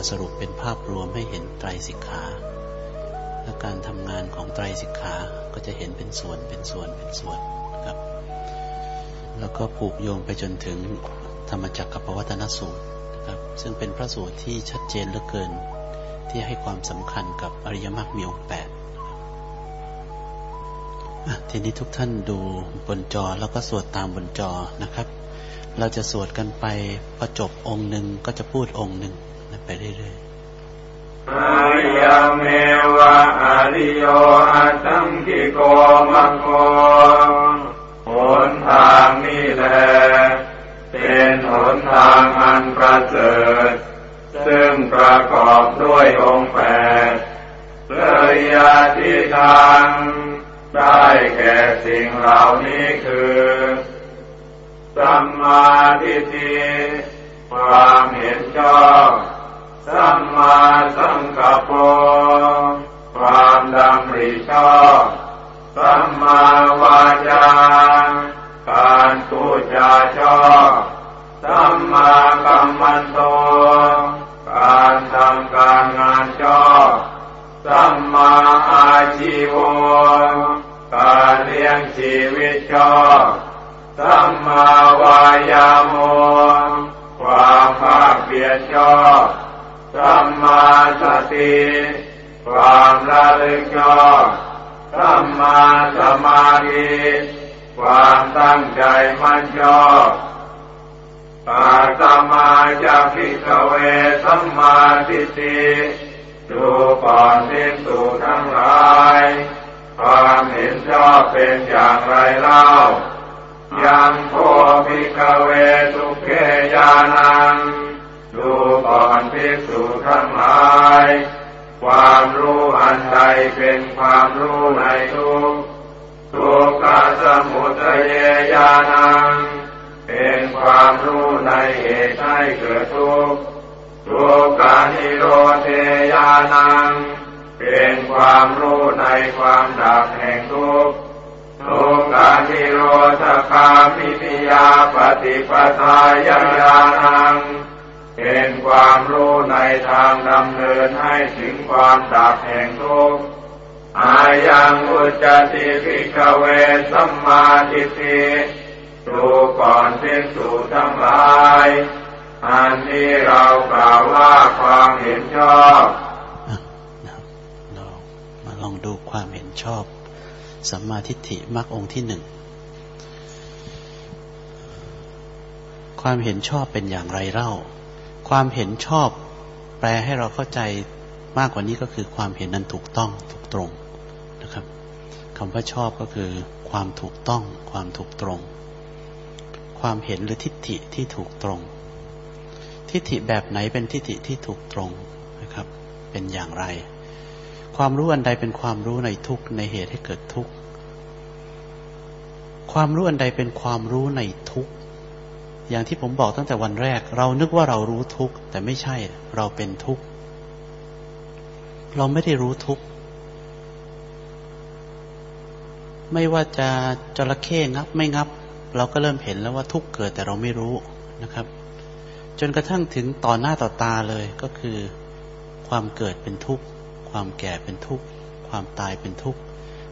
มเอามาสรุปเป็นภาพรวมให้เห็นไตรสิกขาและการทำงานของไตรสิกขาก็จะเห็นเป็นส่วนเป็นส่วนเป็นส่วนครับ แล้วก็ผูกโยงไปจนถึงธรรมจักรกับปวัตนสูตรนะครับ ซึ่งเป็นพระสูตรที่ชัดเจนเหลือเกิน ที่ให้ความสำคัญกับอริยมรรคมีองค์แปดทีนี้ทุกท่านดูบนจอแล้วก็สวดตามบนจอนะครับ เราจะสวดกันไปพอจบองค์หนึ่งก็จะพูดองค์หนึ่ง ไปเรื่อยๆอายเมวะอริโยอัตังกิโกมะโกหนทางนี้แลเป็นหนทางอันประเสริฐ ซึ่งประกอบด้วยองค์แปดเลยยาทิทางได้แก่สิ่งเหล่านี้คือสัมมาทิฏฐิความเห็นชอบ สัมมาสังกัปปะความดำริชอบสัมมาวาจาการพูดจาชอบสัมมากัมมันโต การทำการงานชอบสัมมาอาชีวการเลี้ยงชีวิตชอบสัมมาวายาโมความภาคเพียรชอบ สัมมาสติความระลึกชอบสัมมาสมาธิความตั้งใจมั่นชอบอาตมาจะพิกเวสัมมาทิฏฐิดูก่อนทิ่สุทั้งหลาย ความเห็นชอบเป็นอย่างไรเล่า ยังโพภิกเวสุเกยานัง ดูก่อนภิกษุทั้งหลาย ความรู้อันใดเป็นความรู้ในทุกทุกขสมุทัยญาณัง เป็นความรู้ในเหตุให้เกิดทุกข์ทุกขานิโรธญาณัง เป็นความรู้ในความดับแห่งทุกข์ทุกขานิโรธคามิปิยาปฏิปทาญาญาณัง เป็นความรู้ในทางดำเนินให้ถึงความดับแห่งทุกข์อายังอุจติภิกเวสัมมาทิฏฐิดูก่อนพิสูจทั้งหลาย อันนี้เรากล่าวว่าความเห็นชอบเรามาลองดูความเห็นชอบ สัมมาทิฏฐิมรรคองค์ที่หนึ่ง ความเห็นชอบเป็นอย่างไรเล่า ความเห็นชอบ แปลให้เราเข้าใจมากกว่านี้ก็คือความเห็นนั้นถูกต้องถูกตรงนะครับคำว่าชอบก็คือความถูกต้อง ความถูกตรง ความเห็นหรือทิฏฐิที่ถูกตรง ทิฏฐิแบบไหนเป็นทิฏฐิที่ถูกตรงนะครับ เป็นอย่างไร ความรู้อันใดเป็นความรู้ในทุกในเหตุให้เกิดทุกความรู้อันใดเป็นความรู้ในทุก อย่างที่ผมบอกตั้งแต่วันแรก เรานึกว่าเรารู้ทุกข์แต่ไม่ใช่เราเป็นทุกข์ เราไม่ได้รู้ทุกข์ ไม่ว่าจะจระเข้งับไม่งับ เราก็เริ่มเห็นแล้วว่าทุกข์เกิดแต่เราไม่รู้นะครับ จนกระทั่งถึงต่อหน้าต่อตาเลยก็คือ ความเกิดเป็นทุกข์ ความแก่เป็นทุกข์ ความตายเป็นทุกข์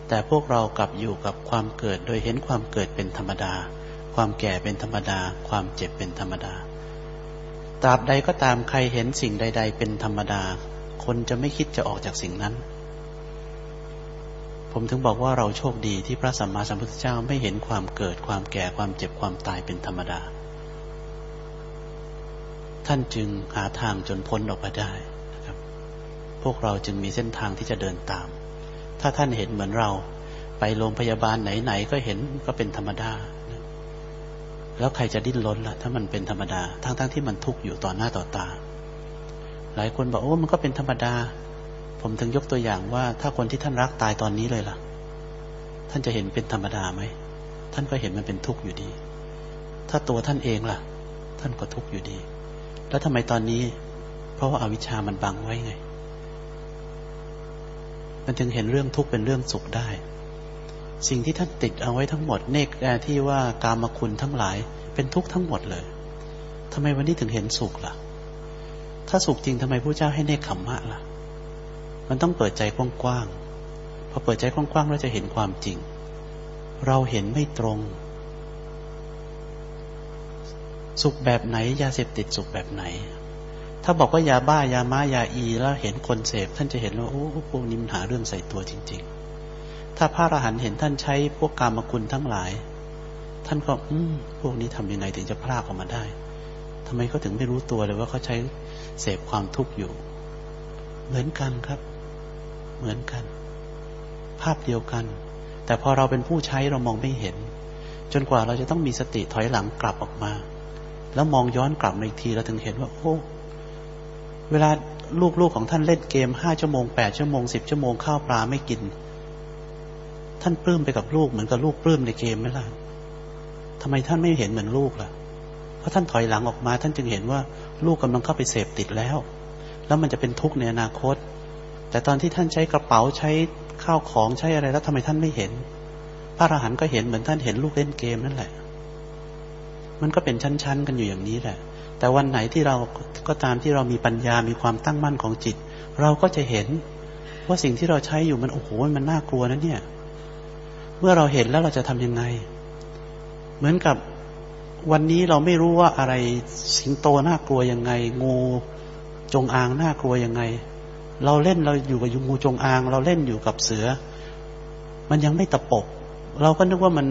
แต่พวกเรากลับอยู่กับความเกิดโดยเห็นความเกิดเป็นธรรมดา ความแก่เป็นธรรมดา ความเจ็บเป็นธรรมดา ตราบใดก็ตามใครเห็นสิ่งใด ๆ เป็นธรรมดา คนจะไม่คิดจะออกจากสิ่งนั้น ผมถึงบอกว่าเราโชคดีที่พระสัมมาสัมพุทธเจ้าไม่เห็นความเกิด ความแก่ ความเจ็บ ความตายเป็นธรรมดา ท่านจึงหาทางจนพ้นออกมาได้นะครับ พวกเราจึงมีเส้นทางที่จะเดินตาม ถ้าท่านเห็นเหมือนเรา ไปโรงพยาบาลไหนๆก็เห็นก็เป็นธรรมดา แล้วใครจะดิ้นรนล่ะ ถ้ามันเป็นธรรมดา ทั้งๆทที่มันทุกข์อยู่ต่อหน้าต่อตา หลายคนบอกโอ้มันก็เป็นธรรมดา ผมถึงยกตัวอย่างว่า ถ้าคนที่ท่านรักตายตอนนี้เลยล่ะ ท่านจะเห็นเป็นธรรมดาไหม ท่านก็เห็นมันเป็นทุกข์อยู่ดี ถ้าตัวท่านเองล่ะ ท่านก็ทุกข์อยู่ดี แล้วทำไมตอนนี้ เพราะว่าอาวิชชามันบังไว้ไง มันจึงเห็นเรื่องทุกข์เป็นเรื่องสุขได้ สิ่งที่ท่านติดเอาไว้ทั้งหมดเนกที่ว่ากามคุณทั้งหลาย เป็นทุกข์ทั้งหมดเลยทำไมวันนี้ถึงเห็นสุขละ่ะ ถ้าสุขจริงทำไมพระเจ้าให้เนคขมมะล่ะ มันต้องเปิดใจกว้างๆพอเปิดใจกว้างๆเราจะเห็นความจริง เราเห็นไม่ตรง สุขแบบไหน ยาเสพติดสุขแบบไหน ถ้าบอกว่ายาบ้ายาม้ายาอี แล้วเห็นคนเสพท่านจะเห็นว่าโอ้พวกนี้มันหาเรื่องใส่ตัวจริง ๆ ถ้าพระอรหันต์เห็นท่านใช้พวกกามคุณทั้งหลาย ท่านก็ อืมพวกนี้ทำยังไงถึงจะพลากออกมาได้ทำไมเขาถึงไม่รู้ตัวเลยว่าเขาใช้เสพความทุกข์อยู่ เหมือนกันครับ เหมือนกัน ภาพเดียวกัน แต่พอเราเป็นผู้ใช้เรามองไม่เห็น จนกว่าเราจะต้องมีสติถอยหลังกลับออกมา แล้วมองย้อนกลับมาอีกทีเราถึงเห็นว่าโอ้เวลาลูกๆของท่านเล่นเกมห้าชั่วโมงแปดชั่วโมงสิบชั่วโมงข้าวปลาไม่กิน ท่านปลื้มไปกับลูกเหมือนกับลูกปลื้มในเกมไหมล่ะทำไมท่านไม่เห็นเหมือนลูกล่ะ เพราะท่านถอยหลังออกมา ท่านจึงเห็นว่าลูกกำลังเข้าไปเสพติดแล้ว แล้วมันจะเป็นทุกข์ในอนาคต แต่ตอนที่ท่านใช้กระเป๋าใช้ข้าวของใช้อะไรแล้วทำไมท่านไม่เห็น พระอรหันต์ก็เห็นเหมือนท่านเห็นลูกเล่นเกมนั่นแหละ มันก็เป็นชั้นๆกันอยู่อย่างนี้แหละ แต่วันไหนที่เราก็ตามที่เรามีปัญญา มีความตั้งมั่นของจิต เราก็จะเห็นว่าสิ่งที่เราใช้อยู่มันโอ้โห มันน่ากลัวนะเนี่ย เมื่อเราเห็นแล้วเราจะทำยังไง เหมือนกับวันนี้เราไม่รู้ว่าอะไรสิงโตน่ากลัวยังไง งูจงอางน่ากลัวยังไง เราเล่นเราอยู่กับงูจงอาง เราเล่นอยู่กับเสือ มันยังไม่ตะปบเราก็นึกว่ามัน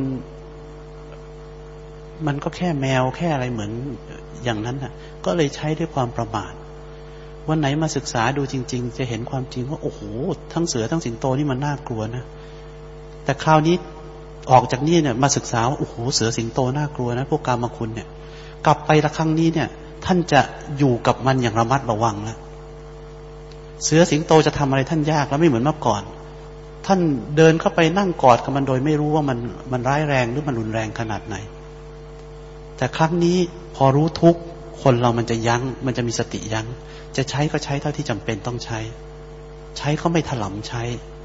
มันก็แค่แมวแค่อะไรเหมือนอย่างนั้นน่ะ ก็เลยใช้ด้วยความประมาทวันไหนมาศึกษาดูจริง ๆ จะเห็นความจริงว่าโอ้โหทั้งเสือทั้งสิงโตนี่มันน่ากลัวนะ แต่คราวนี้ออกจากนี่เนี่ยมาศึกษาโอ้โหเสือสิงโตน่ากลัวนะพวกกามคุณเนี่ย กลับไปละครั้งนี้เนี่ย ท่านจะอยู่กับมันอย่างระมัดระวังแล้วเสือสิงโตจะทำอะไรท่านยากแล้วไม่เหมือนเมื่อก่อน ท่านเดินเข้าไปนั่งกอดกับมันโดยไม่รู้ว่ามันมันร้ายแรงหรือมันรุนแรงขนาดไหน แต่ครั้งนี้พอรู้ทุกคนเรามันจะยัง้ง มันจะมีสติยัง้ง จะใช้ก็ใช้เท่าที่จำเป็นต้องใช้ ใช้ก็ไม่ถลำใช้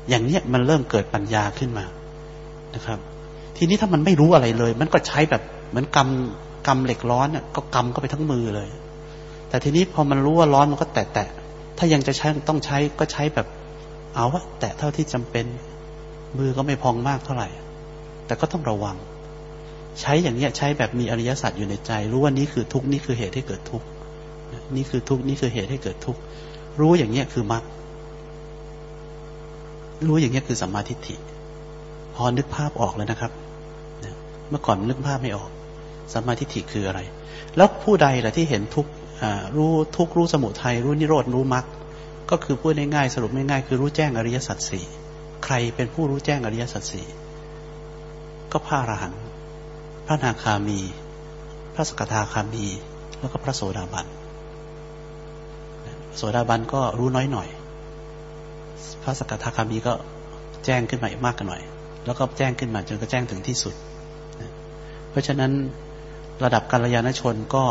อย่างเนี้ยมันเริ่มเกิดปัญญาขึ้นมานะครับ ทีนี้ถ้ามันไม่รู้อะไรเลย มันก็ใช้แบบเหมือนกำกำเหล็กร้อนเนี่ยก็กำก็ไปทั้งมือเลย แต่ทีนี้พอมันรู้ว่าร้อนมันก็แตะแตะถ้ายังจะใช้ต้องใช้ก็ใช้แบบ เอาว่าแตะเท่าที่จำเป็น มือก็ไม่พองมากเท่าไหร่ แต่ก็ต้องระวัง ใช้อย่างเนี้ยใช้แบบมีอริยสัจอยู่ในใจ รู้ว่านี้คือทุกนี่คือเหตุให้เกิดทุกนี่คือทุกนี่คือเหตุให้เกิดทุกรู้อย่างเนี้ยคือมรรค รู้อย่างนี้คือสัมมาทิฏฐิ พอนึกภาพออกเลยนะครับ เมื่อก่อนนึกภาพไม่ออก สัมมาทิฏฐิคืออะไร แล้วผู้ใดล่ะที่เห็นทุกรู้ทุกรู้สมุทัยรู้นิโรธรู้มรรคก็คือพูดง่ายๆสรุปง่ายๆคือรู้แจ้งอริยสัจสี่ใครเป็นผู้รู้แจ้งอริยสัจสี่ก็พระอรหันต์พระนาคามี พระสกทาคามี แล้วก็พระโสดาบันโสดาบันก็รู้น้อยหน่อย พระสกทาคามีก็แจ้งขึ้นมาอีกมากกันหน่อย แล้วก็แจ้งขึ้นมาจนก็แจ้งถึงที่สุด เพราะฉะนั้นระดับกัลยาณชนก็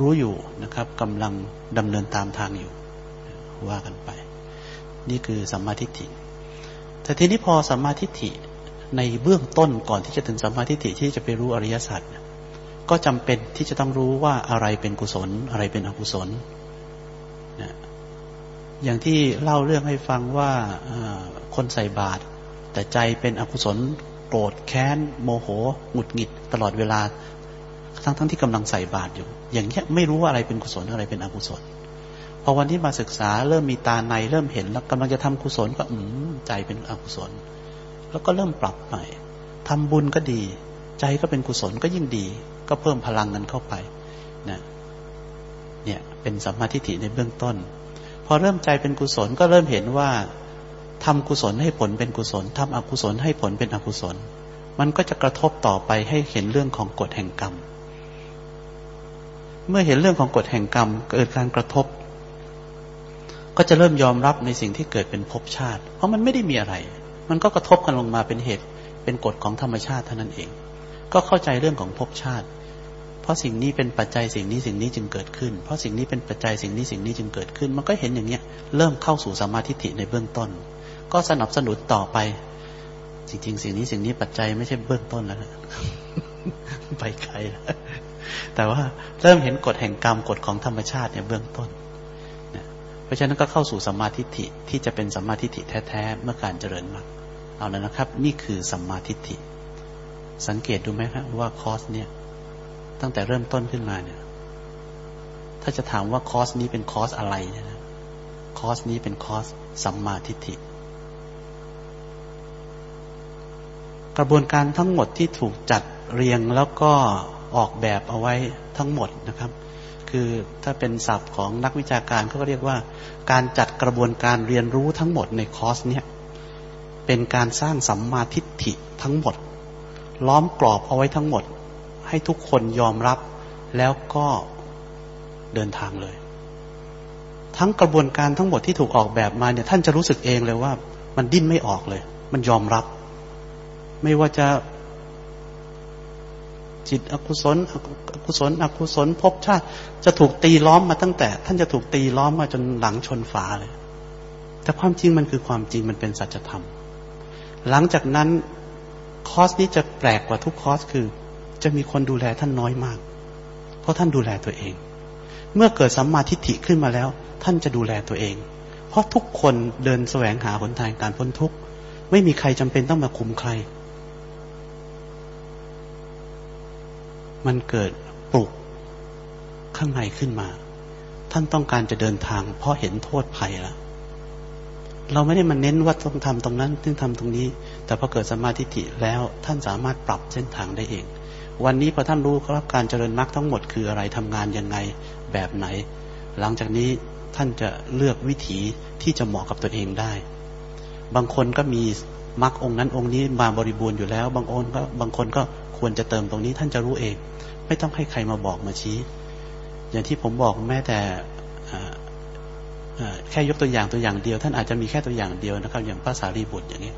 รู้อยู่นะครับกำลังดำเนินตามทางอยู่ ว่ากันไป นี่คือสัมมาทิฏฐิแต่ทีนี้พอสัมมาทิฏฐิในเบื้องต้นก่อนที่จะถึงสัมมาทิฏฐิที่จะไปรู้อริยสัจก็จำเป็นที่จะต้องรู้ว่าอะไรเป็นกุศล อะไรเป็นอกุศล อย่างที่เล่าเรื่องให้ฟังว่าคนใส่บาตรแต่ใจเป็นอกุศลโกรธแค้น โมโหหงุดหงิดตลอดเวลา ทั้งทั้งที่กำลังใส่บาตรอยู่ อย่างเงี้ยไม่รู้ว่าอะไรเป็นกุศลอะไรเป็นอกุศลพอวันที่มาศึกษาเริ่มมีตาในเริ่มเห็นแล้วกำลังจะทำกุศลก็อืมใจเป็นอกุศล แล้วก็เริ่มปรับใหม่ทำบุญก็ดี ใจก็เป็นกุศลก็ยิ่งดี ก็เพิ่มพลังกันเข้าไปนะเนี่ยเป็นสัมมาทิฏฐิในเบื้องต้น พอเริ่มใจเป็นกุศลก็เริ่มเห็นว่าทำกุศลให้ผลเป็นกุศลทำอกุศลให้ผลเป็นอกุศล มันก็จะกระทบต่อไปให้เห็นเรื่องของกฎแห่งกรรม เมื่อเห็นเรื่องของกฎแห่งกรรมเกิดการกระทบ ก็จะเริ่มยอมรับในสิ่งที่เกิดเป็นภพชาติ เพราะมันไม่ได้มีอะไร มันก็กระทบกันลงมาเป็นเหตุ เป็นกฎของธรรมชาติเท่านั้นเอง ก็เข้าใจเรื่องของภพชาติ ราะสิ่งนี้เป็นปัจจัยสิ่งนี้สิ่งนี้จึงเกิดขึ้น เพราะสิ่งนี้เป็นปัจจัยสิ่งนี้สิ่งนี้จึงเกิดขึ้น มันก็เห็นอย่างเนี้ยเริ่มเข้าสู่สมาธิิในเบื้องต้น ก็สนับสนุนต่อไป จริง ๆ สิ่งนี้สิ่งนี้ปัจจัยไม่ใช่เบื้องต้นแล้วนะไปไกลแล้วแต่ว่าเริ่มเห็นกฎแห่งกรรมกฎของธรรมชาติเนี่ยเบื้องต้นเพราะฉะนั้นก็เข้าสู่สัมมาทิฏฐิที่จะเป็นสัมมาทิฏฐิแท้ๆเมื่อการเจริญมรรคเอาแล้วนะครับ นี่คือสัมมาทิฏฐิสังเกตดูไหมครับว่าคอร์สเนี่ย ตั้งแต่เริ่มต้นขึ้นมาเนี่ย ถ้าจะถามว่าคอร์สนี้เป็นคอร์สอะไรเนี่ยนะคอร์สนี้เป็นคอร์สสัมมาทิฏฐิ กระบวนการทั้งหมดที่ถูกจัดเรียงแล้วก็ออกแบบเอาไว้ทั้งหมดนะครับ คือถ้าเป็นศัพท์ของนักวิชาการเขาก็เรียกว่า การจัดกระบวนการเรียนรู้ทั้งหมดในคอร์สเนี่ยเป็นการสร้างสัมมาทิฏฐิทั้งหมด ล้อมกรอบเอาไว้ทั้งหมด ให้ทุกคนยอมรับ แล้วก็เดินทางเลย ทั้งกระบวนการทั้งหมดที่ถูกออกแบบมาเนี่ย ท่านจะรู้สึกเองเลยว่า มันดิ้นไม่ออกเลย มันยอมรับ ไม่ว่าจะจิตอกุศลอกุศลอกุศลภพชาติ จะถูกตีล้อมมาตั้งแต่ ท่านจะถูกตีล้อมมาจนหลังชนฝาเลย แต่ความจริงมันคือความจริงมันเป็นสัจธรรม หลังจากนั้นคอสนี้จะแปลกกว่าทุกคอสคือ จะมีคนดูแลท่านน้อยมาก เพราะท่านดูแลตัวเอง เมื่อเกิดสัมมาทิฏฐิขึ้นมาแล้ว ท่านจะดูแลตัวเอง เพราะทุกคนเดินแสวงหาหนทางการพ้นทุกข์ ไม่มีใครจำเป็นต้องมาคุมใคร มันเกิดปลุกข้างในขึ้นมา ท่านต้องการจะเดินทาง เพราะเห็นโทษภัยแล้วเราไม่ได้มาเน้นว่าต้องทำตรงนั้นต้องทำตรงนี้ แต่พอเกิดสมาธิิแล้วท่านสามารถปรับเส้นทางได้เอง วันนี้พอท่านรู้ครับการเจริญมรรคทั้งหมดคืออะไรทำงานยังไงแบบไหน หลังจากนี้ท่านจะเลือกวิถีที่จะเหมาะกับตัวเองได้ บางคนก็มีมรรคองค์นั้นองค์นี้มาบริบูรณ์อยู่แล้ว บางองค์ก็บางคนก็ควรจะเติมตรงนี้ท่านจะรู้เอง ไม่ต้องให้ใครมาบอกมาชี้ อย่างที่ผมบอกแม้แต่แค่ยกตัวอย่างตัวอย่างเดียว ท่านอาจจะมีแค่ตัวอย่างเดียวนะครับ อย่างภาษารีบุตรอย่างนี้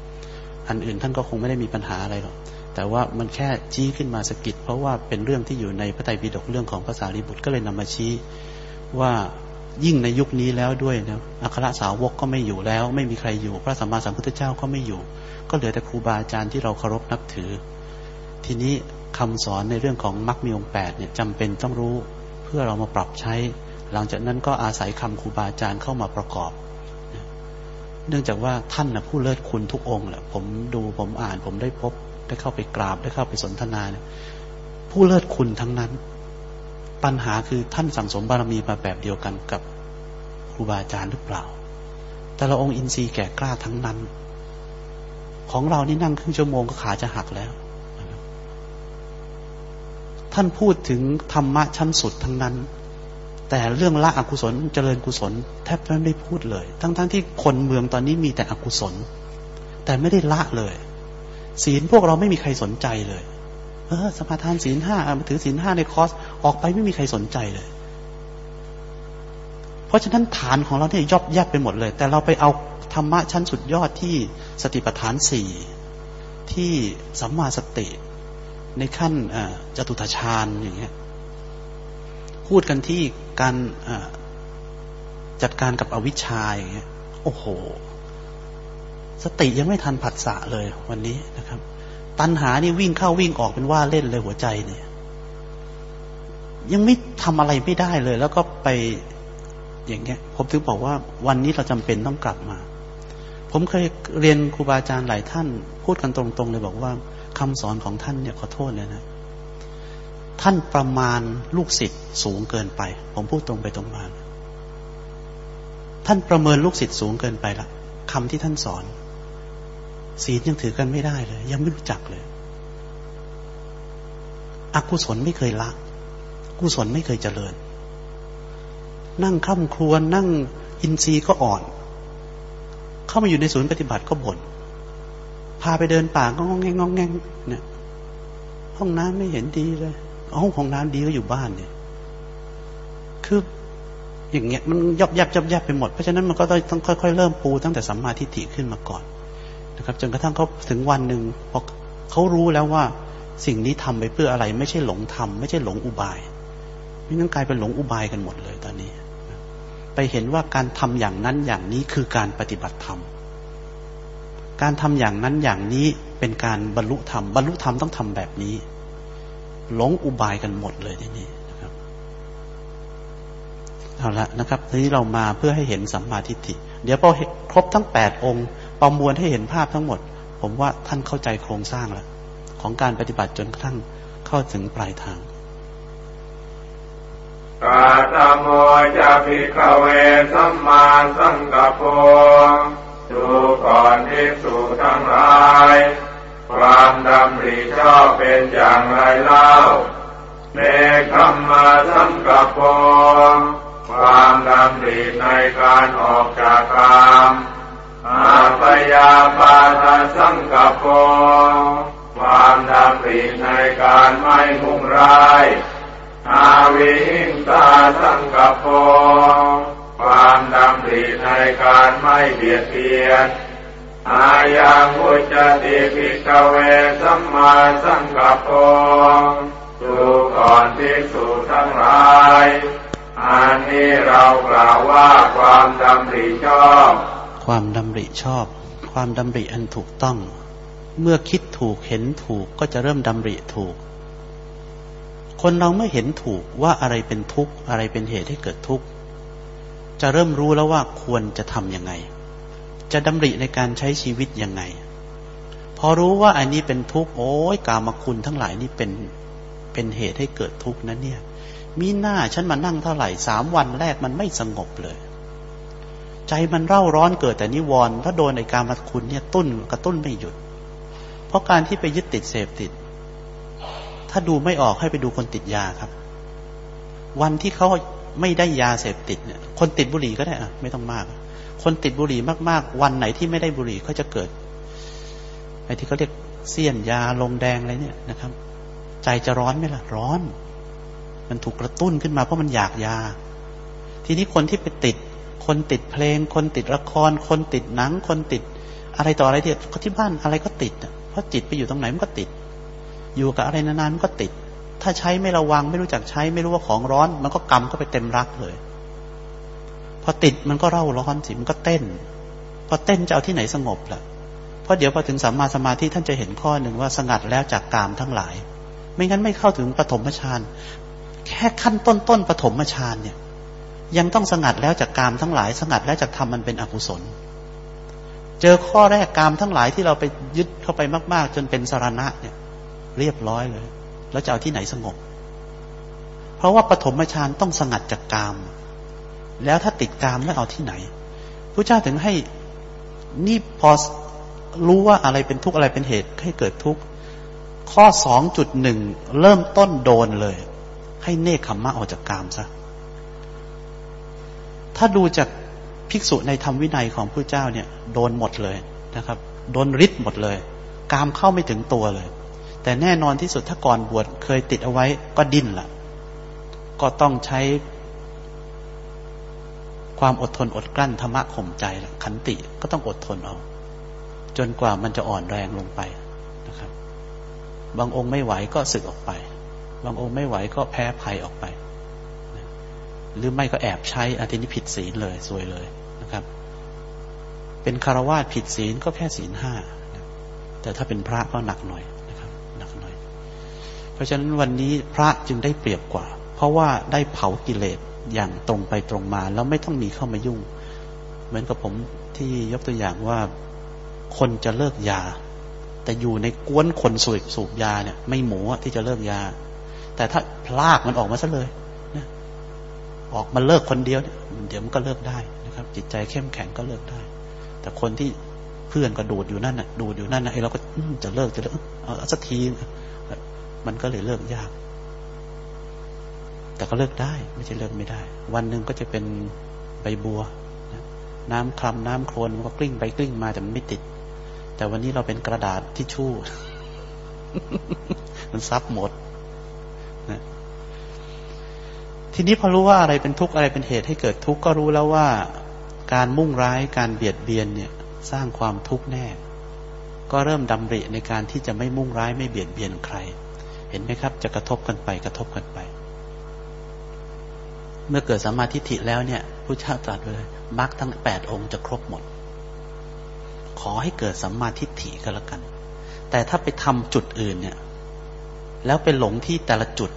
อันอื่นท่านก็คงไม่ได้มีปัญหาอะไรหรอก แต่ว่ามันแค่ชี้ขึ้นมาสกิดเพราะว่าเป็นเรื่องที่อยู่ในพระไตรปิฎกเรื่องของภาษารีบุตรก็เลยนำมาชี้ว่ายิ่งในยุคนี้แล้วด้วยนะอัครสาวกก็ไม่อยู่แล้ว ไม่มีใครอยู่ พระสัมมาสัมพุทธเจ้าก็ไม่อยู่ ก็เหลือแต่ครูบาอาจารย์ที่เราเคารพนับถือ ทีนี้คำสอนในเรื่องของมรรคมีองแปดเนี่ยจำเป็นต้องรู้เพื่อเรามาปรับใช้ หลังจากนั้นก็อาศัยคำครูบาอาจารย์เข้ามาประกอบ เนื่องจากว่าท่านนะผู้เลิศคุณทุกองค์แหละผมดูผมอ่านผมได้พบ ได้เข้าไปกราบได้เข้าไปสนทนาเนี่ยผู้เลิศคุณทั้งนั้น ปัญหาคือท่านสั่งสมบารมีมาแบบเดียวกันกับครูบาอาจารย์หรือเปล่า แต่ละองค์อินทรีย์แก่กล้าทั้งนั้น ของเรานี่นั่งครึ่งชั่วโมงก็ขาจะหักแล้ว ท่านพูดถึงธรรมะชั้นสุดทั้งนั้น แต่เรื่องละอกุศลเจริญกุศล แทบไม่ได้พูดเลย ทั้งๆทที่คนเมืองตอนนี้มีแต่อกุศล แต่ไม่ได้ละเลย ศีลพวกเราไม่มีใครสนใจเลย เออสมาทานศีลห้ามาถือศีลห้าในคอร์สออกไปไม่มีใครสนใจเลย เพราะฉะนั้นฐานของเราเนี่ยยอบแยบไปหมดเลย แต่เราไปเอาธรรมะชั้นสุดยอดที่สติปัฏฐานสี่ที่สัมมาสติ ในขั้นจตุตฌานอย่างเงี้ยพูดกันที่การจัดการกับอวิชชาอย่างเงี้ยโอ้โห สติยังไม่ทันผัสสะเลย วันนี้นะครับ ตัณหานี่วิ่งเข้าวิ่งออกเป็นว่าเล่นเลยหัวใจเนี่ย ยังไม่ทำอะไรไม่ได้เลย แล้วก็ไปอย่างเงี้ย ผมถึงบอกว่าวันนี้เราจำเป็นต้องกลับมา ผมเคยเรียนครูบาอาจารย์หลายท่าน พูดกันตรงๆเลยบอกว่าคำสอนของท่านเนี่ยขอโทษเลยนะ ท่านประมาณลูกศิษย์สูงเกินไป ผมพูดตรงไปตรงมา ท่านประเมินลูกศิษย์สูงเกินไปละคำที่ท่านสอน ศีลยังถือกันไม่ได้เลย ยังไม่รู้จักเลย อกุศลไม่เคยละ กุศลไม่เคยเจริญ นั่งข้ามครวญนั่งอินทรีย์ก็อ่อน เข้ามาอยู่ในศูนย์ปฏิบัติก็บ่นพาไปเดินป่าก็งองแงงงองแงงเนี่ยห้องน้ำไม่เห็นดีเลยห้องของน้ำดีก็อยู่บ้านเนี่ย คืออย่างเงี้ยมันยับยับยับยับไปหมด เพราะฉะนั้นมันก็ต้องค่อยๆเริ่มปูตั้งแต่สัมมาทิฏฐิขึ้นมาก่อน นะครับ จนกระทั่งเขาถึงวันหนึ่งพอเขารู้แล้วว่าสิ่งนี้ทำไปเพื่ออะไร ไม่ใช่หลงทำไม่ใช่หลงอุบายไม่งั้นกลายเป็นหลงอุบายกันหมดเลยตอนนี้ ไปเห็นว่าการทำอย่างนั้นอย่างนี้คือการปฏิบัติธรรมการทำอย่างนั้นอย่างนี้เป็นการบรรลุธรรมบรรลุธรรมต้องทำแบบนี้ หลงอุบายกันหมดเลยที่นี่นะครับเอาละนะครับทีนี้เรามาเพื่อให้เห็นสัมมาทิฏฐิเดี๋ยวพอครบทั้งแปดองค์ ประมวลให้เห็นภาพทั้งหมด ผมว่าท่านเข้าใจโครงสร้างแล้วของการปฏิบัติจนกระทั่งเข้าถึงปลายทางกาตโมจะพิกเวสัมมาสังกปรดูก่อนที่สูทั้งหลาย ความดำริชอบเป็นอย่างไรเล่าเนคขมาสังกปรความดำริในการออกจากกาม อาปยาปาทสังกปความดำริในการไม่มุ่งร้าย อาวิหิงตาสังกปความดำริในการไม่เบียดเบียน อายังุจติภิกเวสัมมาสังกปดูก่อนที่สูทั้งหลาย อันนี้เรากล่าวว่าความดำริชอบ ความดำริชอบ ความดำริอันถูกต้อง เมื่อคิดถูกเห็นถูกก็จะเริ่มดำริถูก คนเราเมื่อเห็นถูกว่าอะไรเป็นทุกข์อะไรเป็นเหตุให้เกิดทุกข์จะเริ่มรู้แล้วว่าควรจะทำยังไง จะดำริในการใช้ชีวิตยังไง พอรู้ว่าอันนี้เป็นทุกข์โอ้ยกามคุณทั้งหลายนี่เป็นเป็นเหตุให้เกิดทุกข์นั้นเนี่ย มีหน้าฉันมานั่งเท่าไหร่สามวันแรกมันไม่สงบเลย ใจมันเร่าร้อนเกิดแต่นิวรณ์ถ้าโดนในการมาคุณเนี่ยตุ้นกระตุ้นไม่หยุด เพราะการที่ไปยึดติดเสพติด ถ้าดูไม่ออกให้ไปดูคนติดยาครับ วันที่เขาไม่ได้ยาเสพติดเนี่ย คนติดบุหรี่ก็ได้อะไม่ต้องมาก คนติดบุหรี่มากๆ วันไหนที่ไม่ได้บุหรี่เขาจะเกิดไอ้ที่เขาเรียกเสี้ยนยาลมแดงอะไรเนี่ยนะครับ ใจจะร้อนไหมล่ะร้อน มันถูกกระตุ้นขึ้นมาเพราะมันอยากยา ทีนี้คนที่ไปติด คนติดเพลง คนติดละคร คนติดหนัง คนติด อะไรต่ออะไรที่ที่บ้านอะไรก็ติดเพราะจิตไปอยู่ตรงไหนมันก็ติด อยู่กับอะไรนานๆมันก็ติด ถ้าใช้ไม่ระวังไม่รู้จักใช้ ไม่รู้ว่าของร้อน มันก็กำก็ไปเต็มรักเลย พอติดมันก็เร่าร้อนสิมันก็เต้น พอเต้นจะเอาที่ไหนสงบล่ะเพราะเดี๋ยวพอถึงสัมมาสมาธิท่านจะเห็นข้อหนึ่งว่าสงัดแล้วจากกามทั้งหลาย ไม่งั้นไม่เข้าถึงปฐมฌานแค่ขั้นต้นต้นปฐมฌานเนี่ย ยังต้องสงัดแล้วจากกามทั้งหลาย สงัดแล้วจากทำมันเป็นอกุศล เจอข้อแรกกามทั้งหลายที่เราไปยึดเข้าไปมาก ๆ จนเป็นสารณะเนี่ย เรียบร้อยเลย แล้วจะเอาที่ไหนสงบ เพราะว่าปฐมฌานต้องสงัดจากกาม แล้วถ้าติดกามแล้วเอาที่ไหนพระเจ้าถึงให้นี่พอรู้ว่าอะไรเป็นทุกข์อะไรเป็นเหตุให้เกิดทุกข์ข้อสองจุดหนึ่งเริ่มต้นโดนเลย ให้เนคขมมะออกจากกามซะ ถ้าดูจากภิกษุในธรรมวินัยของพระเจ้าเนี่ย โดนหมดเลยนะครับ โดนริดหมดเลย กามเข้าไม่ถึงตัวเลย แต่แน่นอนที่สุดถ้าก่อนบวชเคยติดเอาไว้ก็ดิ้นละ่ะ ก็ต้องใช้ความอดทนอดกลั้นธรรมะข่มใจละขันติก็ต้องอดทนเอา จนกว่ามันจะอ่อนแรงลงไปนะครับ บางองค์ไม่ไหวก็สึกออกไป บางองค์ไม่ไหวก็แพ้ภัยออกไป หรือไม่ก็แอบใช้อาทินี้ผิดศีลเลยซวยเลยนะครับ เป็นคารวาสผิดศีลก็แค่ศีลห้าแต่ถ้าเป็นพระก็หนักหน่อยนะครับหนักหน่อย เพราะฉะนั้นวันนี้พระจึงได้เปรียบกว่า เพราะว่าได้เผากิเลสอย่างตรงไปตรงมา แล้วไม่ต้องมีเข้ามายุ่ง เหมือนกับผมที่ยกตัวอย่างว่าคนจะเลิกยา แต่อยู่ในกวนคนสูบสูบยาเนี่ย ไม่หมูที่จะเลิกยา แต่ถ้าพลากมันออกมาซะเลย ออกมาเลิกคนเดียวเนี่ยเดี๋ยวมันก็เลิกได้นะครับ จิตใจเข้มแข็งก็เลิกได้ แต่คนที่เพื่อนก็ดูดอยู่นั่นน่ะ ดูดอยู่นั่นน่ะไอ้เราก็จะเลิกจะเลิกเอาสักทีมันก็เลยเลิกยาก แต่ก็เลิกได้ ไม่ใช่เลิกไม่ได้ วันหนึ่งก็จะเป็นใบบัวน้ำคลำน้ำโคลนมันก็กลิ้งไปกลิ้งมาแต่มันไม่ติด แต่วันนี้เราเป็นกระดาษที่ชู่ มันซับหมดนะ ทีนี้พอรู้ว่าอะไรเป็นทุกข์อะไรเป็นเหตุให้เกิดทุกข์ก็รู้แล้วว่า การมุ่งร้ายการเบียดเบียนเนี่ยสร้างความทุกข์แน่ ก็เริ่มดำริในการที่จะไม่มุ่งร้ายไม่เบียดเบียนใคร เห็นไหมครับ จะกระทบกันไปกระทบกันไป เมื่อเกิดสัมมาทิฏฐิแล้วเนี่ยผู้เจ้าตรัสเลยมรรคทั้งแปดองค์จะครบหมด ขอให้เกิดสัมมาทิฏฐิก็แล้วกัน แต่ถ้าไปทำจุดอื่นเนี่ย แล้วไปหลงที่แต่ละจุด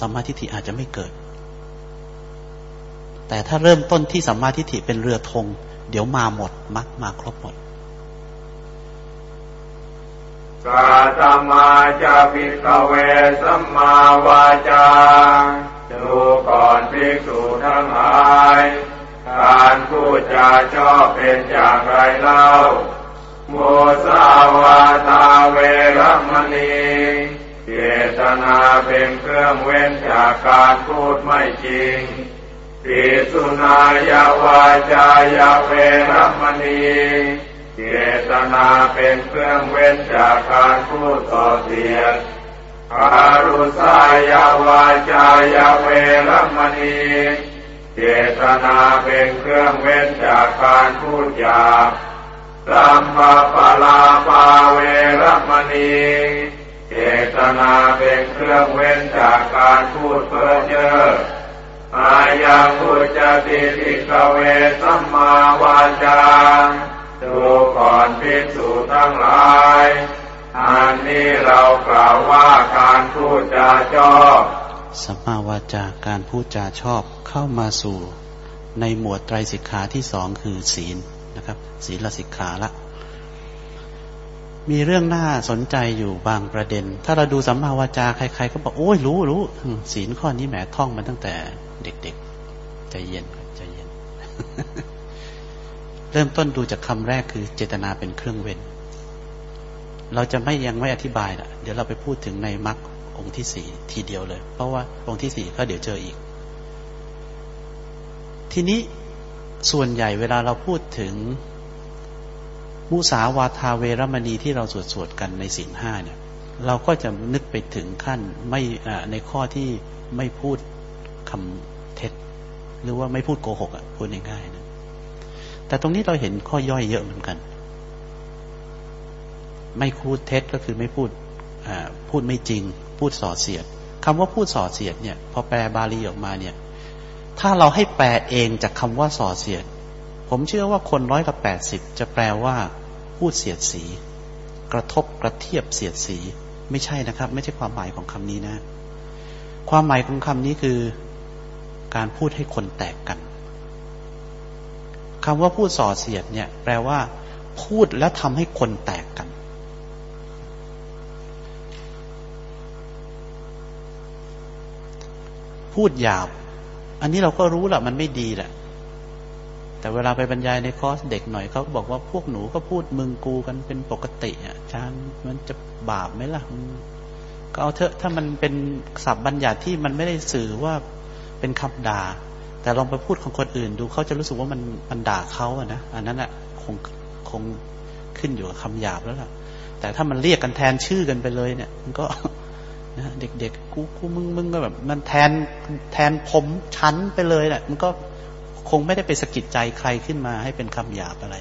สัมมาทิฏฐิอาจจะไม่เกิด แต่ถ้าเริ่มต้นที่สัมมาทิฏฐิเป็นเรือธง เดี๋ยวมาหมดมักมาครบหมดกาตมาจะพิกเวสัมมาวาจาดูก่อนภิกษุทั้งหลาย การพูดจาชอบเป็นอย่างไรเล่า โมสาวาตาเวรมณีเจตนาเป็นเครื่องเว้นจากการพูดไม่จริง ปิสุนายาวาจายาเวรมณีเจตนาเป็นเครื่องเว้นจากการพูดต่อเสียดคารุสายาวาจายาเวรมณีเจตนาเป็นเครื่องเว้นจากการพูดหยาบสัมมาปลาปาเวรมณีเจตนาเป็นเครื่องเว้นจากการพูดเพ้อเจ้อ อายังพุจติภิกเวสัมมาวาจาดูก่อนภิกษุทั้งหลายอันนี้เรากล่าวว่าการพูดจาชอบสัมมาวาจาการพูดจาชอบเข้ามาสู่ ในหมวดไตรสิกขาที่สองคือศีลนะครับ ศีลสิกขาละ มีเรื่องน่าสนใจอยู่บางประเด็น ถ้าเราดูสัมมาวาจาใครๆ ก็บอกโอ้ยรู้รู้ศีลข้อนี้แหมท่องมาตั้งแต่ เด็กๆ ใจเย็นใจเย็น เริ่มต้นดูจากคำแรกคือเจตนาเป็นเครื่องเว้น เราจะไม่ยังไม่อธิบายละเดี๋ยวเราไปพูดถึงในมรรคองค์ที่สี่ทีเดียวเลย เพราะว่าองค์ที่สี่ก็เดี๋ยวเจออีก ทีนี้ส่วนใหญ่เวลาเราพูดถึงมุสาวาทาเวรมณีที่เราสวดสวดกันในสินห้าเนี่ย เราก็จะนึกไปถึงขั้นไม่ในข้อที่ไม่พูดคำ เท็จ หรือว่าไม่พูดโกหกอะพูดง่ายๆนะแต่ตรงนี้เราเห็นข้อย่อยเยอะเหมือนกัน ไม่พูดเท็จก็คือไม่พูดพูดไม่จริง พูดส่อเสียดคำว่าพูดส่อเสียดเนี่ย พอแปลบาลีออกมาเนี่ย ถ้าเราให้แปลเองจากคำว่าส่อเสียด ผมเชื่อว่าคนร้อยกับแปดสิบจะแปลว่า พูดเสียดสี กระทบกระเทียบเสียดสี ไม่ใช่นะครับ ไม่ใช่ความหมายของคำนี้นะ ความหมายของคำนี้คือ การพูดให้คนแตกกันคำว่าพูดส่อเสียดเนี่ย แปลว่า พูดแล้วทำให้คนแตกกัน พูดหยาบ อันนี้เราก็รู้แหละมันไม่ดีแหละแต่เวลาไปบรรยายในคอร์สเด็กหน่อยเขาบอกว่าพวกหนูก็พูดมึงกูกันเป็นปกติอะจานมันจะบาปไหมล่ะก็เอาเถอะถ้ามันเป็นศัพท์บัญญัติที่มันไม่ได้สื่อว่า เป็นคำด่า แต่ลองไปพูดของคนอื่นดูเขาจะรู้สึกว่ามันมันด่าเขาอะนะอันนั้นอะคงคงขึ้นอยู่กับคำหยาบแล้วล่ะ แต่ถ้ามันเรียกกันแทนชื่อกันไปเลยเนี่ย มันก็นะเด็กๆกูกูมึงมึงก็แบบ มันแทนแทนผมชั้นไปเลยแหละมันก็คงไม่ได้ไปสะกิดใจใครขึ้นมาให้เป็นคำหยาบอะไร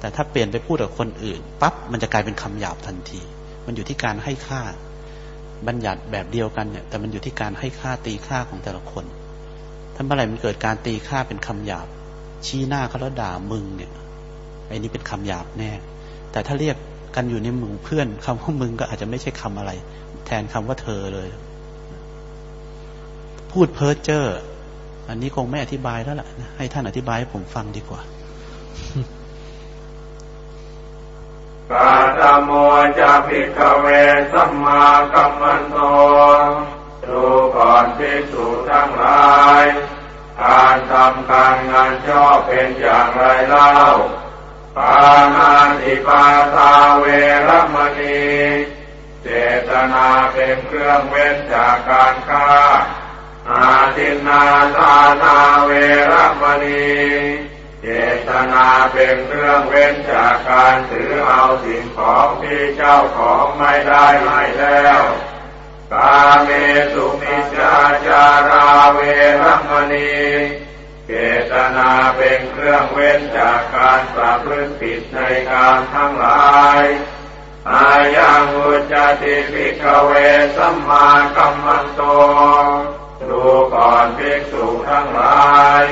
แต่ถ้าเปลี่ยนไปพูดกับคนอื่นปั๊บมันจะกลายเป็นคำหยาบทันที มันอยู่ที่การให้ค่า บัญญัติแบบเดียวกันเนี่ย แต่มันอยู่ที่การให้ค่าตีค่าของแต่ละคนถ้าเมื่อไหร่มันเกิดการตีค่าเป็นคำหยาบ ชี้หน้าเขาแล้วด่ามึงเนี่ยไอ้นี่เป็นคำหยาบแน่ แต่ถ้าเรียกกันอยู่ในหมู่เพื่อนคำว่ามึงก็อาจจะไม่ใช่คำอะไร แทนคำว่าเธอเลย พูดเพ้อเจ้ออันนี้คงไม่อธิบายแล้วล่ะให้ท่านอธิบายให้ผมฟังดีกว่า กาตโมจะพิกเวสัมมากัมมันโตดูก่อนภิกษุทั้งหลาย การทำการงานชอบเป็นอย่างไรเล่าปานาติปาตาเวรมณีเจตนาเป็นเครื่องเว้นจากการฆ่าอาทินาทานาเวรมณี จตนาเป็นเครื่องเว้นจากการถือเอาสิ่งของที่เจ้าของไม่ได้ให้แล้วกาเมสุมิจาจาราเวรมณีเจตนาเป็นเครื่องเว้นจากการประพฤติผิดในการทั้งหลายอายังอุจติภิกเวสัมมากัมมันโตดูก่อนภิกษุทั้งหลาย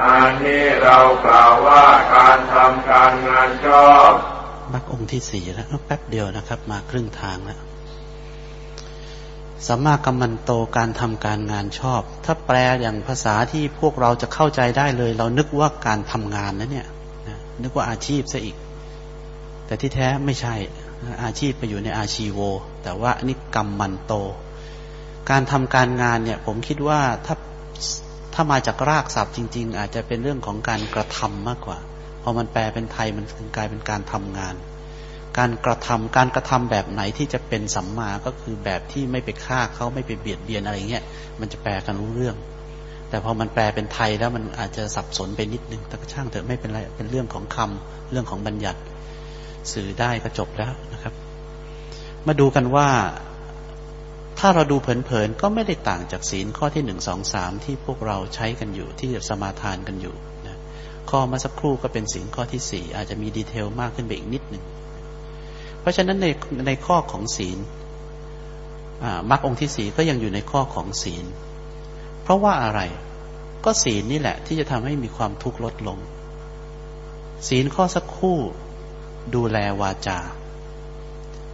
อันนี้เรากล่าวว่าการทำการงานชอบมรรคองค์ที่สี่แล้วแป๊บเดียวนะครับ มาครึ่งทางแล้วสัมมากัมมันโตการทำการงานชอบ ถ้าแปลอย่างภาษาที่พวกเราจะเข้าใจได้เลย เรานึกว่าการทำงานนะเนี่ยนะนึกว่าอาชีพซะอีก แต่ที่แท้ไม่ใช่อาชีพไปอยู่ในอาชีโว แต่ว่านี่กรรมมันโต การทำการงานเนี่ย ผมคิดว่าถ้า ถ้ามาจากรากศัพท์จริง ๆ อาจจะเป็นเรื่องของการกระทำมากกว่า พอมันแปลเป็นไทยมันกลายเป็นการทำงาน การกระทำการกระทำแบบไหนที่จะเป็นสัมมาก็คือแบบที่ไม่ไปฆ่าเขาไม่ไปเบียดเบียนอะไรเงี้ยมันจะแปลกันรู้เรื่อง แต่พอมันแปลเป็นไทยแล้วมันอาจจะสับสนไปนิดนึงแต่ก็ช่างเถอะไม่เป็นไรเป็นเรื่องของคำเรื่องของบัญญัติ สื่อได้ก็จบแล้วนะครับ มาดูกันว่า ถ้าเราดูเผินๆก็ไม่ได้ต่างจากศีลข้อที่หนึ่งสองสามที่พวกเราใช้กันอยู่ที่สมาทานกันอยู่นะข้อมาสักครู่ก็เป็นศีลข้อที่สี่อาจจะมีดีเทลมากขึ้นไปอีกนิดหนึ่งเพราะฉะนั้นในในข้อของศีลมรรคองค์ที่สี่ก็ยังอยู่ในข้อของศีล เพราะว่าอะไรก็ศีลนี่แหละ ที่จะทำให้มีความทุกข์ลดลง ศีลข้อสักครู่ ดูแลวาจา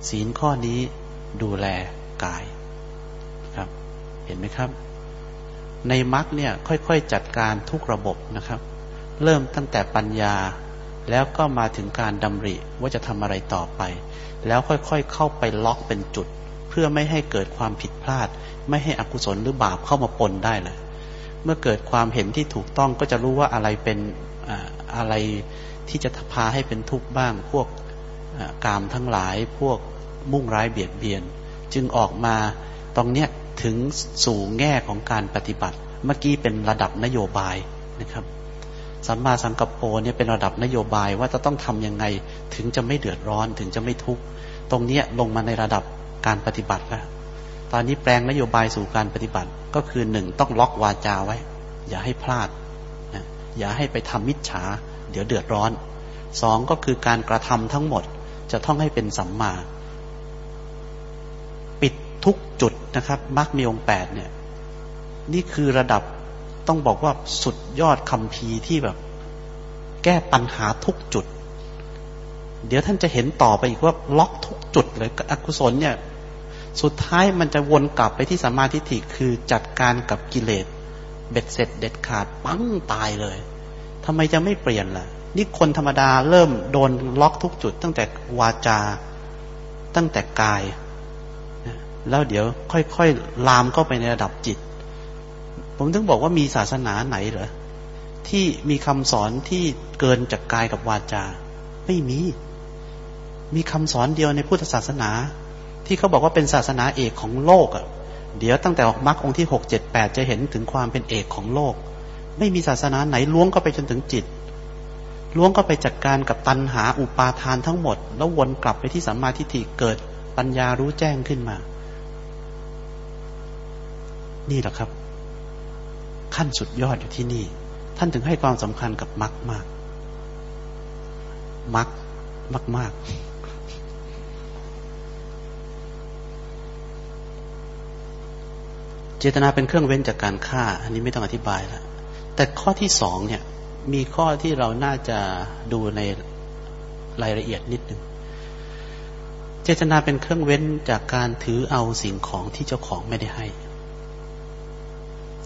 ศีลข้อนี้ดูแลกาย เห็นไหมครับ ในมรรคเนี่ยค่อยๆจัดการทุกระบบนะครับ เริ่มตั้งแต่ปัญญา แล้วก็มาถึงการดำริว่าจะทำอะไรต่อไป แล้วค่อยๆเข้าไปล็อกเป็นจุด เพื่อไม่ให้เกิดความผิดพลาด ไม่ให้อกุศลหรือบาปเข้ามาปนได้เลย เมื่อเกิดความเห็นที่ถูกต้องก็จะรู้ว่าอะไรเป็นอะไรที่จะพาให้เป็นทุกข์บ้าง พวกกามทั้งหลายพวกมุ่งร้ายเบียดเบียน จึงออกมาตรงเนี้ย ถึงสู่แง่ของการปฏิบัติ เมื่อกี้เป็นระดับนโยบายนะครับสัมมาสังกัปโปเนี่ยเป็นระดับนโยบายว่าจะต้องทํำยังไงถึงจะไม่เดือดร้อนถึงจะไม่ทุกข์ตรงเนี้ยลงมาในระดับการปฏิบัติแล้วตอนนี้แปลงนโยบายสู่การปฏิบัติก็คือหนึ่งต้องล็อกวาจาไว้ อย่าให้พลาดนะอย่าให้ไปทำมิจฉา เดี๋ยวเดือดร้อนสองก็คือการกระทำทั้งหมดจะต้องให้เป็นสัมมา ทุกจุดนะครับมรรคมีองแปดเนี่ย นี่คือระดับต้องบอกว่าสุดยอดคำพีที่แบบ แก้ปัญหาทุกจุด เดี๋ยวท่านจะเห็นต่อไปอีกว่าล็อกทุกจุดเลยอกุศลเนี่ย สุดท้ายมันจะวนกลับไปที่สัมมาทิฏฐิคือจัดการกับกิเลสเบ็ดเสร็จเด็ดขาดปั้งตายเลยทำไมจะไม่เปลี่ยนล่ะ นี่คนธรรมดาเริ่มโดนล็อกทุกจุด ตั้งแต่วาจา ตั้งแต่กาย แล้วเดี๋ยวค่อยๆลามเข้าไปในระดับจิต ผมถึงบอกว่ามีศาสนาไหนเหรอที่มีคำสอนที่เกินจากกายกับวาจา ไม่มี มีคำสอนเดียวในพุทธศาสนา ที่เขาบอกว่าเป็นศาสนาเอกของโลกอะ่ะ เดี๋ยวตั้งแต่ออกมรรคองค์ที่หกเจ็ดแปดจะเห็นถึงความเป็นเอกของโลก ไม่มีศาสนาไหนล้วงก็ไปจนถึงจิตล้วงก็ไปจัดการกับตัณหาอุปาทานทั้งหมด แล้ววนกลับไปที่สัมมาทิฏฐิเกิดปัญญารู้แจ้งขึ้นมา นี่แหละครับ ขั้นสุดยอดอยู่ที่นี่ ท่านถึงให้ความสำคัญกับมรรคมากมรรคมากมากเจตนาเป็นเครื่องเว้นจากการฆ่า อันนี้ไม่ต้องอธิบายแล้วแต่ข้อที่สองเนี่ย มีข้อที่เราน่าจะดูในรายละเอียดนิดหนึ่งเจตนาเป็นเครื่องเว้นจากการถือเอาสิ่งของที่เจ้าของไม่ได้ให้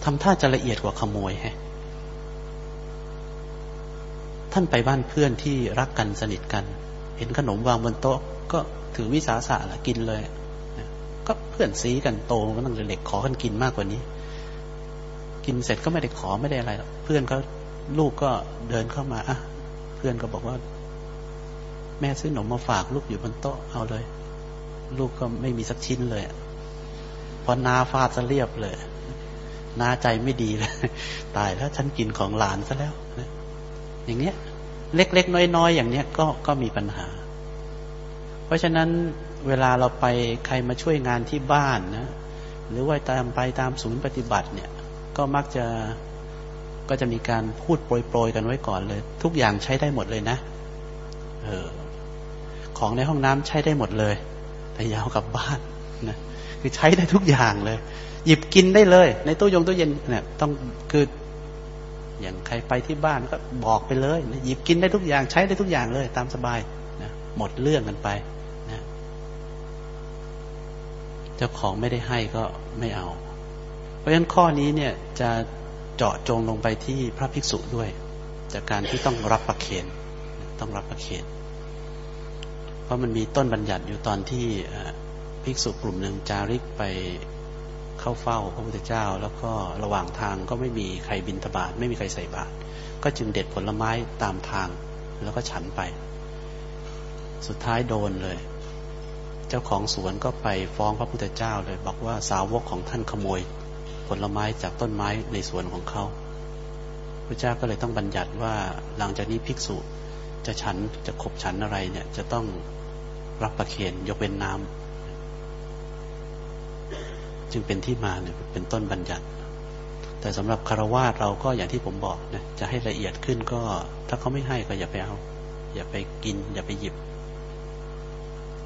ทำท่าจะละเอียดกว่าขโมยฮะท่านไปบ้านเพื่อนที่รักกันสนิทกัน เห็นขนมวางบนโต๊ะ ก็ถือวิสาสะละกินเลยก็เพื่อนซีกันโตก็ต้องเล็กขอกันกินมากกว่านี้ กินเสร็จก็ไม่ได้ขอไม่ได้อะไรหรอกเพื่อนเขาลูกก็เดินเข้ามาอะเพื่อนก็บอกว่า แม่ซื้อขนมมาฝากลูกอยู่บนโต๊ะเอาเลย ลูกก็ไม่มีสักชิ้นเลยพอนาฟาดซะเรียบเลย นาใจไม่ดีเลยตายแล้วฉันกินของหลานซะแล้วอย่างเนี้ย เล็กๆน้อยๆอย่างเนี้ยก็ก็มีปัญหา เพราะฉะนั้นเวลาเราไปใครมาช่วยงานที่บ้านนะ หรือว่าตามไปตามศูนย์ปฏิบัติเนี่ย ก็มักจะก็จะมีการพูดโปรยๆกันไว้ก่อนเลย ทุกอย่างใช้ได้หมดเลยนะเออของในห้องน้ำใช้ได้หมดเลย แต่ยาวกลับบ้านนะคือใช้ได้ทุกอย่างเลย หยิบกินได้เลย ในตู้ยงตู้เย็นเนี่ยต้องคืออย่างใครไปที่บ้านก็บอกไปเลยนะหยิบกินได้ทุกอย่างใช้ได้ทุกอย่างเลย ตามสบายนะหมดเรื่องกันไปนะฉะจ้าของไม่ได้ให้ก็ไม่เอา เพราะฉะนั้นข้อนี้เนี่ยจะเจาะจงลงไปที่พระภิกษุด้วย จากการที่ต้องรับประเคนต้องรับประเคนเพราะมันมีต้นบัญญัติอยู่ตอนที่ภิกษุกลุ่มหนึ่งจาริกไป เข้าเฝ้าพระพุทธเจ้า แล้วก็ระหว่างทางก็ไม่มีใครบินทบาทไม่มีใครใส่บาตรก็จึงเด็ดผลไม้ตามทางแล้วก็ฉันไป สุดท้ายโดนเลย เจ้าของสวนก็ไปฟ้องพระพุทธเจ้าเลย บอกว่าสาวกของท่านขโมย ผลไม้จากต้นไม้ในสวนของเขาพระเจ้าก็เลยต้องบัญญัติว่าหลังจากนี้ภิกษุจะฉันจะขบฉันอะไรเนี่ยจะต้องรับประเคนยกเว้นน้ำ จึงเป็นที่มาเนี่ยเป็นต้นบัญญัติ แต่สำหรับคารวาสเราก็อย่างที่ผมบอกนะจะให้ละเอียดขึ้นก็ ถ้าเขาไม่ให้ก็อย่าไปเอา อย่าไปกิน อย่าไปหยิบ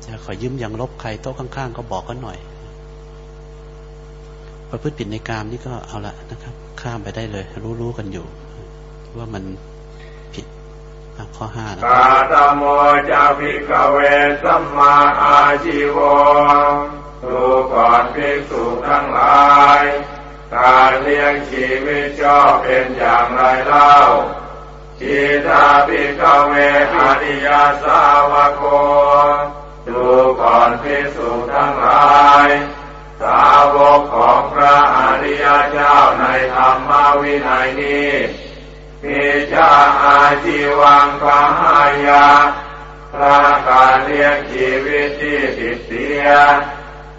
จะขอยืมยังลบใครโต๊ะข้างๆ ก็บอกกันหน่อยประพฤติผิดในกามนี่ก็เอาละนะครับ ข้ามไปได้เลย รู้ๆกันอยู่ ว่ามันผิดข้อห้านะกาตโมจาภิกเวสัมมาอาชีว ดูก่อนภิกษุทั้งหลาย การเลี้ยงชีวิตชอบเป็นอย่างไรเล่าชีตาภิกเวอริยาสาวโกดูก่อนภิกษุทั้งหลาย สาวกของพระอริยเจ้าในธรรมวินัยนี้พิจาอาชีวังปหายาพระการเลี้ยงชีวิตที่ผิดเสีย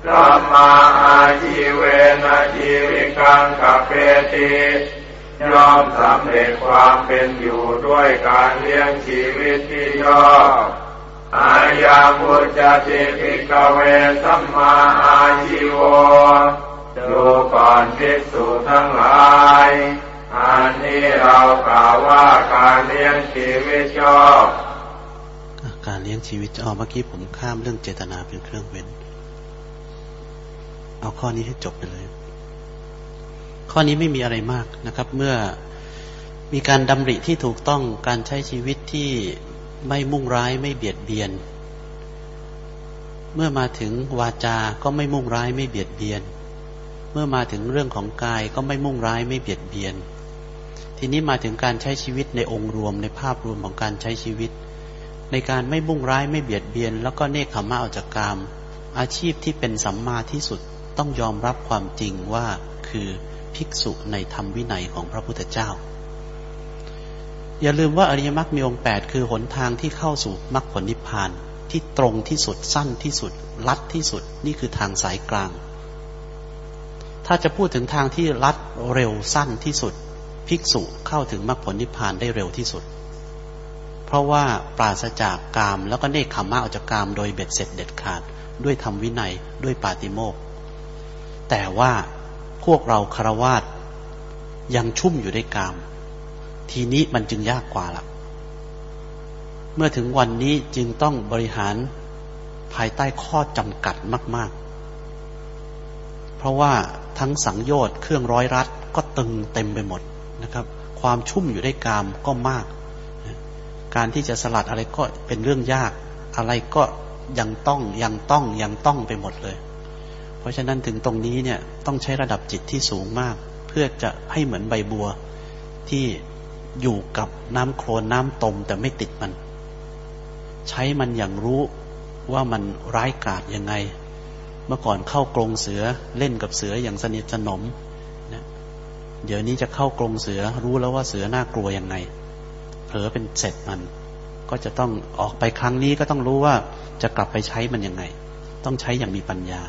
ธรรมาอาชีเวนะชีวิกังกับเปติยอมสำเร็จความเป็นอยู่ด้วยการเลี้ยงชีวิตที่ยอมอาญาพุทธติปิกเวสัมมาอาชีวดูก่อนภิกษุทั้งหลาย อันนี้เรากล่าวว่าการเลี้ยงชีวิตชอบ การเลี้ยงชีวิตชอบเมื่อกี้ผมข้ามเรื่องเจตนาเป็นเครื่องเว้น เอาข้อนี้ให้จบไปเลย ข้อนี้ไม่มีอะไรมากนะครับ เมื่อมีการดำริที่ถูกต้องการใช้ชีวิตที่ไม่มุ่งร้ายไม่เบียดเบียน เมื่อมาถึงวาจา ก็ไม่มุ่งร้ายไม่เบียดเบียน เมื่อมาถึงเรื่องของกายก็ไม่มุ่งร้ายไม่เบียดเบียน ทีนี้มาถึงการใช้ชีวิตในองค์รวมในภาพรวมของการใช้ชีวิต ในการไม่มุ่งร้ายไม่เบียดเบียน แล้วก็เนคขมะออกจากกาม อาชีพที่เป็นสัมมาที่สุด ต้องยอมรับความจริงว่าคือภิกษุในธรรมวินัยของพระพุทธเจ้า อย่าลืมว่าอริยมรรคมีองค์แปดคือหนทางที่เข้าสู่มรรคผลนิพพานที่ตรงที่สุดสั้นที่สุด ลัดที่สุดนี่คือทางสายกลาง ถ้าจะพูดถึงทางที่ลัดเร็วสั้นที่สุด ภิกษุเข้าถึงมรรคผลนิพพานได้เร็วที่สุด เพราะว่าปราศจากกามแล้วก็เนคขมะออกจากกามโดยเบ็ดเสร็จเด็ดขาด ด้วยธรรมวินัยด้วยปาติโมก แต่ว่าพวกเราคารวาสยังชุ่มอยู่ในกาม ทีนี้มันจึงยากกว่าละเมื่อถึงวันนี้จึงต้องบริหารภายใต้ข้อจำกัดมาก ๆ เพราะว่าทั้งสังโยชน์เครื่องร้อยรัดก็ตึงเต็มไปหมดนะครับ ความชุ่มอยู่ในกามก็มาก การที่จะสลัดอะไรก็เป็นเรื่องยาก อะไรก็ยังต้องยังต้องยังต้องไปหมดเลย เพราะฉะนั้นถึงตรงนี้เนี่ยต้องใช้ระดับจิตที่สูงมาก เพื่อจะให้เหมือนใบบัวที่อยู่กับน้ำโคลนน้ำตมแต่ไม่ติดมัน ใช้มันอย่างรู้ว่ามันร้ายกาจยังไง เมื่อก่อนเข้ากรงเสือเล่นกับเสืออย่างสนิทสนมเดี๋ยวนี้จะเข้ากรงเสือรู้แล้วว่าเสือน่ากลัวยังไงเผลอเป็นเสร็จมัน ก็จะต้องออกไปครั้งนี้ก็ต้องรู้ว่าจะกลับไปใช้มันยังไง ต้องใช้อย่างมีปัญญา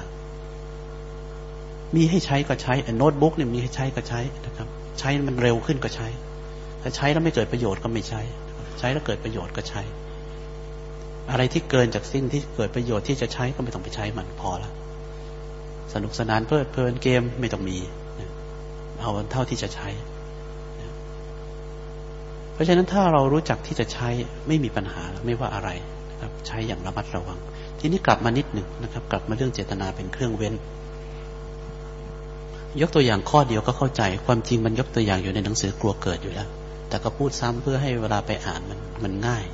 มีให้ใช้ก็ใช้โน้ตบุ๊กเนี่ยมีให้ใช้ก็ใช้นะครับ ใช้มันเร็วขึ้นก็ใช้ถ้าใช้แล้วไม่เกิดประโยชน์ก็ไม่ใช้ ใช้แล้วเกิดประโยชน์ก็ใช้ อะไรที่เกินจากสิ่งที่เกิดประโยชน์ที่จะใช้ก็ไม่ต้องไปใช้มันพอละสนุกสนานเพลิดเพลินเกมไม่ต้องมีเอาเท่าที่จะใช้ เพราะฉะนั้นถ้าเรารู้จักที่จะใช้ไม่มีปัญหาไม่ว่าอะไรนะครับ ใช้อย่างระมัดระวัง ทีนี้กลับมานิดหนึ่งนะครับ กลับมาเรื่องเจตนาเป็นเครื่องเว้น ยกตัวอย่างข้อเดียวก็เข้าใจ ความจริงมันยกตัวอย่างอยู่ในหนังสือกลัวเกิดอยู่แล้ว แต่ก็พูดซ้ำเพื่อให้เวลาไปอ่านมันมันง่าย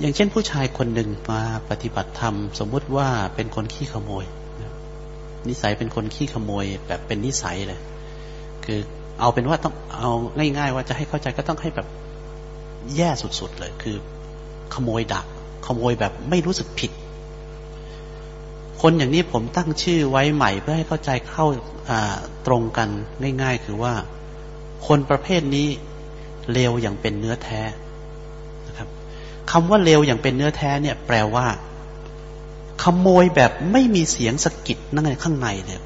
อย่างเช่นผู้ชายคนหนึ่งมาปฏิบัติธรรม สมมุติว่าเป็นคนขี้ขโมย นิสัยเป็นคนขี้ขโมยแบบเป็นนิสัยเลย คือเอาเป็นว่าต้องเอาง่าย ๆ ว่าจะให้เข้าใจก็ต้องให้แบบแย่สุดๆเลย คือ ขโมยดัก ขโมยแบบไม่รู้สึกผิด คนอย่างนี้ผมตั้งชื่อไว้ใหม่เพื่อให้เข้าใจเข้าตรงกันง่าย ๆ คือว่า คนประเภทนี้เลวอย่างเป็นเนื้อแท้นะครับคำว่าเลวอย่างเป็นเนื้อแท้เนี่ย แปลว่า ขโมยแบบไม่มีเสียงสะกิดนั่งในข้างในเลย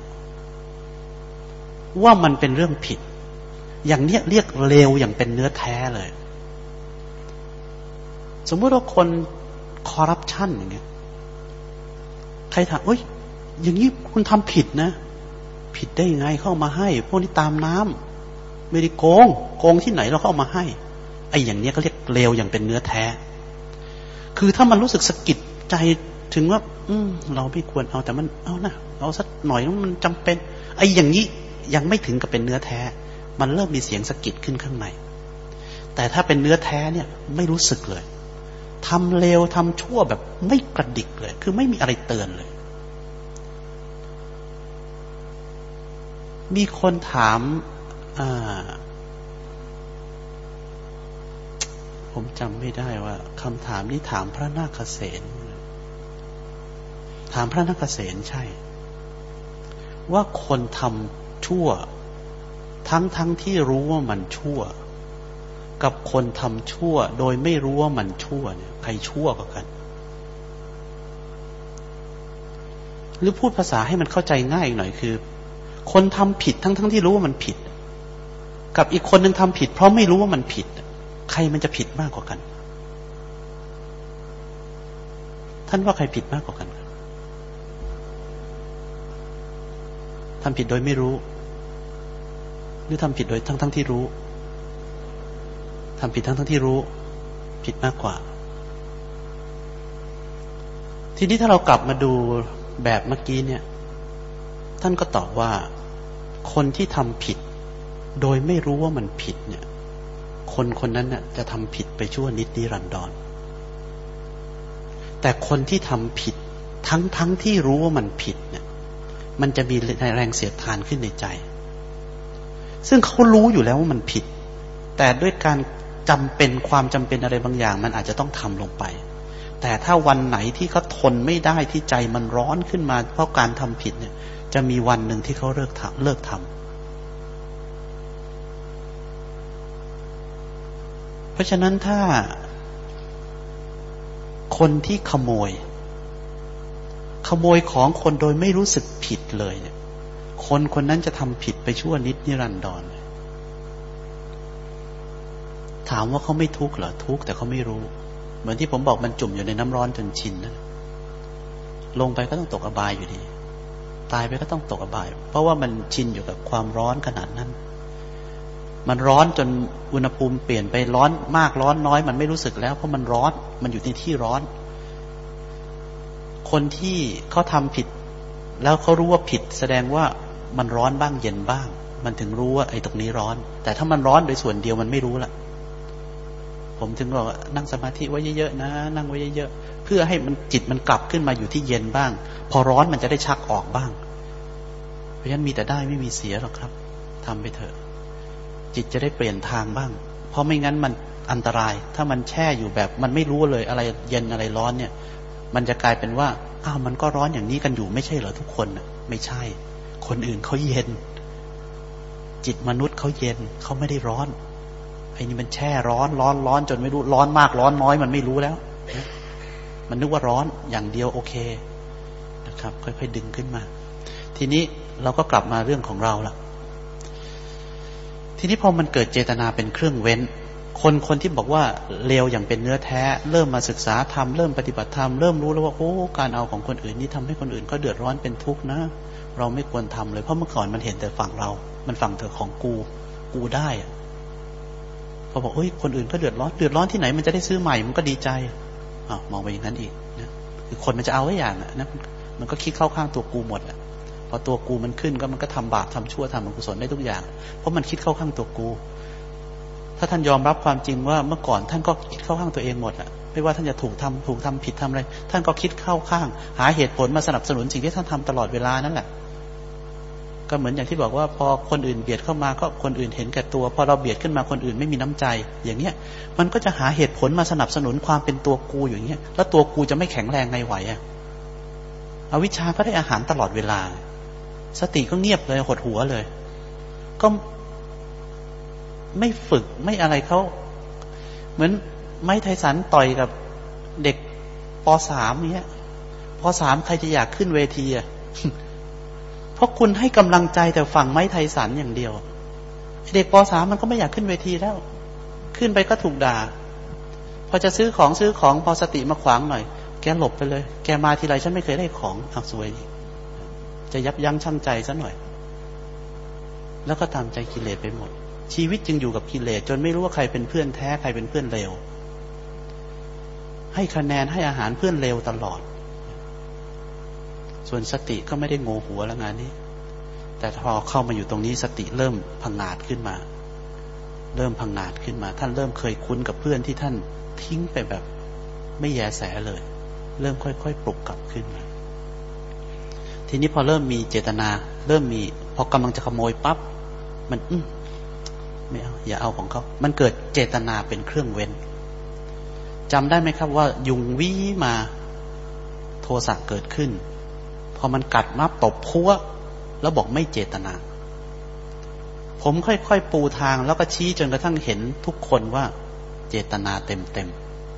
ว่ามันเป็นเรื่องผิด อย่างเนี้ยเรียกเลวอย่างเป็นเนื้อแท้เลย สมมติว่าคนคอร์รัปชันอย่างเงี้ย ใครถามเอ้ย อย่างนี้คุณทำผิดนะ ผิดได้ยังไงเข้ามาให้ พวกนี้ตามน้ำไม่ได้โกง โกงที่ไหนเราเข้ามาให้ ไอ้อย่างเนี้ยก็เรียกเลวอย่างเป็นเนื้อแท้ คือถ้ามันรู้สึกสะกิดใจถึงว่า อืม เราไม่ควรเอาแต่มันเอานะเอาสักหน่อยมันจำเป็น ไอ้อย่างนี้ยังไม่ถึงกับเป็นเนื้อแท้ มันเริ่มมีเสียงสะกิดขึ้นข้างใน แต่ถ้าเป็นเนื้อแท้เนี่ย ไม่รู้สึกเลย ทำเลวทำชั่วแบบไม่กระดิกเลย คือไม่มีอะไรเตือนเลย มีคนถามผมจำไม่ได้ว่าคำถามนี้ถามพระนาคเษนถามพระนาคเษนใช่ ว่าคนทำชั่ว ทั้งทั้งที่รู้ว่ามันชั่ว กับคนทำชั่ว โดยไม่รู้ว่ามันชั่วเนี่ย ใครชั่วกว่ากัน หรือพูดภาษาให้มันเข้าใจง่ายหน่อยคือ คนทำผิดทั้งทั้งที่รู้ว่ามันผิด กับอีกคนหนึ่งทำผิด เพราะไม่รู้ว่ามันผิด ใครมันจะผิดมากกว่ากัน ท่านว่าใครผิดมากกว่ากันทำผิดโดยไม่รู้ หรือทำผิดโดยทั้งทั้งที่รู้ ทำผิดทั้งทั้งที่รู้ ผิดมากกว่า ทีนี้ถ้าเรากลับมาดูแบบเมื่อกี้เนี่ย ท่านก็ตอบว่าคนที่ทำผิด โดยไม่รู้ว่ามันผิดเนี่ย คนคนนั้นน่ะจะทำผิดไปชั่วนิดนิรันดรแต่คนที่ทำผิดทั้งทั้งที่รู้ว่ามันผิดเนี่ย มันจะมีแรงเสียดทานขึ้นในใจ ซึ่งเขารู้อยู่แล้วว่ามันผิด แต่ด้วยการ จำเป็นความจำเป็นอะไรบางอย่าง มันอาจจะต้องทำลงไป แต่ถ้าวันไหนที่เขาทนไม่ได้ที่ใจมันร้อนขึ้นมา เพราะการทำผิดเนี่ย จะมีวันหนึ่งที่เขาเลิกทำเลิกทำเพราะฉะนั้นถ้าคนที่ขโมย ขโมยของคนโดยไม่รู้สึกผิดเลยเนี่ย คนคนนั้นจะทำผิดไปชั่วนิดนิรันดร ถามว่าเขาไม่ทุกข์เหรอทุกข์แต่เขาไม่รู้ เหมือนที่ผมบอกมันจุ่มอยู่ในน้ำร้อนจนชินนะลงไปก็ต้องตกอบายอยู่ดี ตายไปก็ต้องตกอบาย เพราะว่ามันชินอยู่กับความร้อนขนาดนั้น มันร้อนจนอุณหภูมิเปลี่ยนไปร้อนมากร้อนน้อย มันไม่รู้สึกแล้ว เพราะมันร้อน มันอยู่ในที่ร้อน คนที่เขาทำผิด แล้วเขารู้ว่าผิด แสดงว่ามันร้อนบ้างเย็นบ้าง มันถึงรู้ว่าไอ้ตรงนี้ร้อน แต่ถ้ามันร้อนโดยส่วนเดียวมันไม่รู้ละ ผมถึงบอกนั่งสมาธิไว้เยอะๆนะ นั่งไว้เยอะๆเพื่อให้มันจิตมันกลับขึ้นมาอยู่ที่เย็นบ้าง พอร้อนมันจะได้ชักออกบ้าง เพราะฉะนั้นมีแต่ได้ไม่มีเสียหรอกครับทำไปเถอะ จิตจะได้เปลี่ยนทางบ้าง เพราะไม่งั้นมันอันตราย ถ้ามันแช่อยู่แบบ มันไม่รู้เลยอะไรเย็นอะไรร้อนเนี่ย มันจะกลายเป็นว่าอ้าวมันก็ร้อนอย่างนี้กันอยู่ไม่ใช่เหรอทุกคนไม่ใช่ คนอื่นเขาเย็น จิตมนุษย์เขาเย็นเขาไม่ได้ร้อน ไอ้นี่มันแช่ร้อนร้อนร้อนจนไม่รู้ร้อนมากร้อนน้อยมันไม่รู้แล้ว มันนึกว่าร้อนอย่างเดียวโอเคนะครับ ค่อยๆดึงขึ้นมา ทีนี้เราก็กลับมาเรื่องของเราละทีนี้พอมันเกิดเจตนาเป็นเครื่องเว้น คนคนที่บอกว่าเลวอย่างเป็นเนื้อแท้ เริ่มมาศึกษาธรรมเริ่มปฏิบัติธรรมเริ่มรู้แล้วว่าโอ้การเอาของคนอื่นนี่ทำให้คนอื่นเขาเดือดร้อนเป็นทุกข์นะ เราไม่ควรทำเลยเพราะเมื่อก่อนมันเห็นแต่ฝั่งเรา มันฝั่งเธอของกู กูได้อะ พอบอกเอ้ยคนอื่นก็เดือดร้อนเดือดร้อนที่ไหนมันจะได้ซื้อใหม่มันก็ดีใจอ่ามองไปอย่างนั้นอีกนะคือคนมันจะเอาไว้อย่างนะมันก็คิดเข้าข้างตัวกูหมดอะพอตัวกูมันขึ้นก็มันก็ทำบาปทำชั่วทำอกุศลได้ทุกอย่าง เพราะมันคิดเข้าข้างตัวกู ถ้าท่านยอมรับความจริงว่าเมื่อก่อนท่านก็คิดเข้าข้างตัวเองหมดอะไม่ว่าท่านจะถูกทำถูกทำผิดทำอะไร ท่านก็คิดเข้าข้าง หาเหตุผลมาสนับสนุนสิ่งที่ท่านทำตลอดเวลานั่นแหละ ก็เหมือนอย่างที่บอกว่าพอคนอื่นเบียดเข้ามาก็คนอื่นเห็นแก่ตัวพอเราเบียดขึ้นมาคนอื่นไม่มีน้ำใจ อย่างเนี้ยมันก็จะหาเหตุผลมาสนับสนุนความเป็นตัวกูอย่างเนี้ยแล้วตัวกูจะไม่แข็งแรงไงไหวอะอวิชาก็ได้อาหารตลอดเวลา สติก็เงียบเลยหดหัวเลย ก็ไม่ฝึกไม่อะไรเขาเหมือนไม้ไทสันต่อยกับเด็กปสามเนี้ยปสามใครจะอยากขึ้นเวทีอะ เพราะคุณให้กำลังใจแต่ฝั่งไม้ไทยสันอย่างเดียว เด็กปสามมันก็ไม่อยากขึ้นเวทีแล้ว ขึ้นไปก็ถูกด่า พอจะซื้อของซื้อของพอสติมาขวางหน่อย แกหลบไปเลย แกมาทีไรฉันไม่เคยได้ของอักสวยจะยับยั้งชั่งใจซะหน่อย แล้วก็ตามใจกิเลสไปหมด ชีวิตจึงอยู่กับกิเลสจนไม่รู้ว่าใครเป็นเพื่อนแท้ใครเป็นเพื่อนเลวให้คะแนนให้อาหารเพื่อนเลวตลอด ส่วนสติก็ไม่ได้โงหัวแล้วงานนี้ แต่พอเข้ามาอยู่ตรงนี้สติเริ่มพังงาดขึ้นมา เริ่มพังงาดขึ้นมา ท่านเริ่มเคยคุ้นกับเพื่อนที่ท่านทิ้งไปแบบ ไม่แยแสเลย เริ่มค่อยๆปลุกกลับขึ้นมา ทีนี้พอเริ่มมีเจตนา เริ่มมี พอกำลังจะขโมยปับ๊บมันอืไม่เอาอย่าเอาของเขา มันเกิดเจตนาเป็นเครื่องเว้นจำได้ไหมครับว่า ยุงวิมาโทสะเกิดขึ้น อมันกัดมาตบพัวแล้วบอกไม่เจตนา ผมค่อยๆปูทางแล้วก็ชี้จนกระทั่งเห็นทุกคนว่าเจตนาเต็ม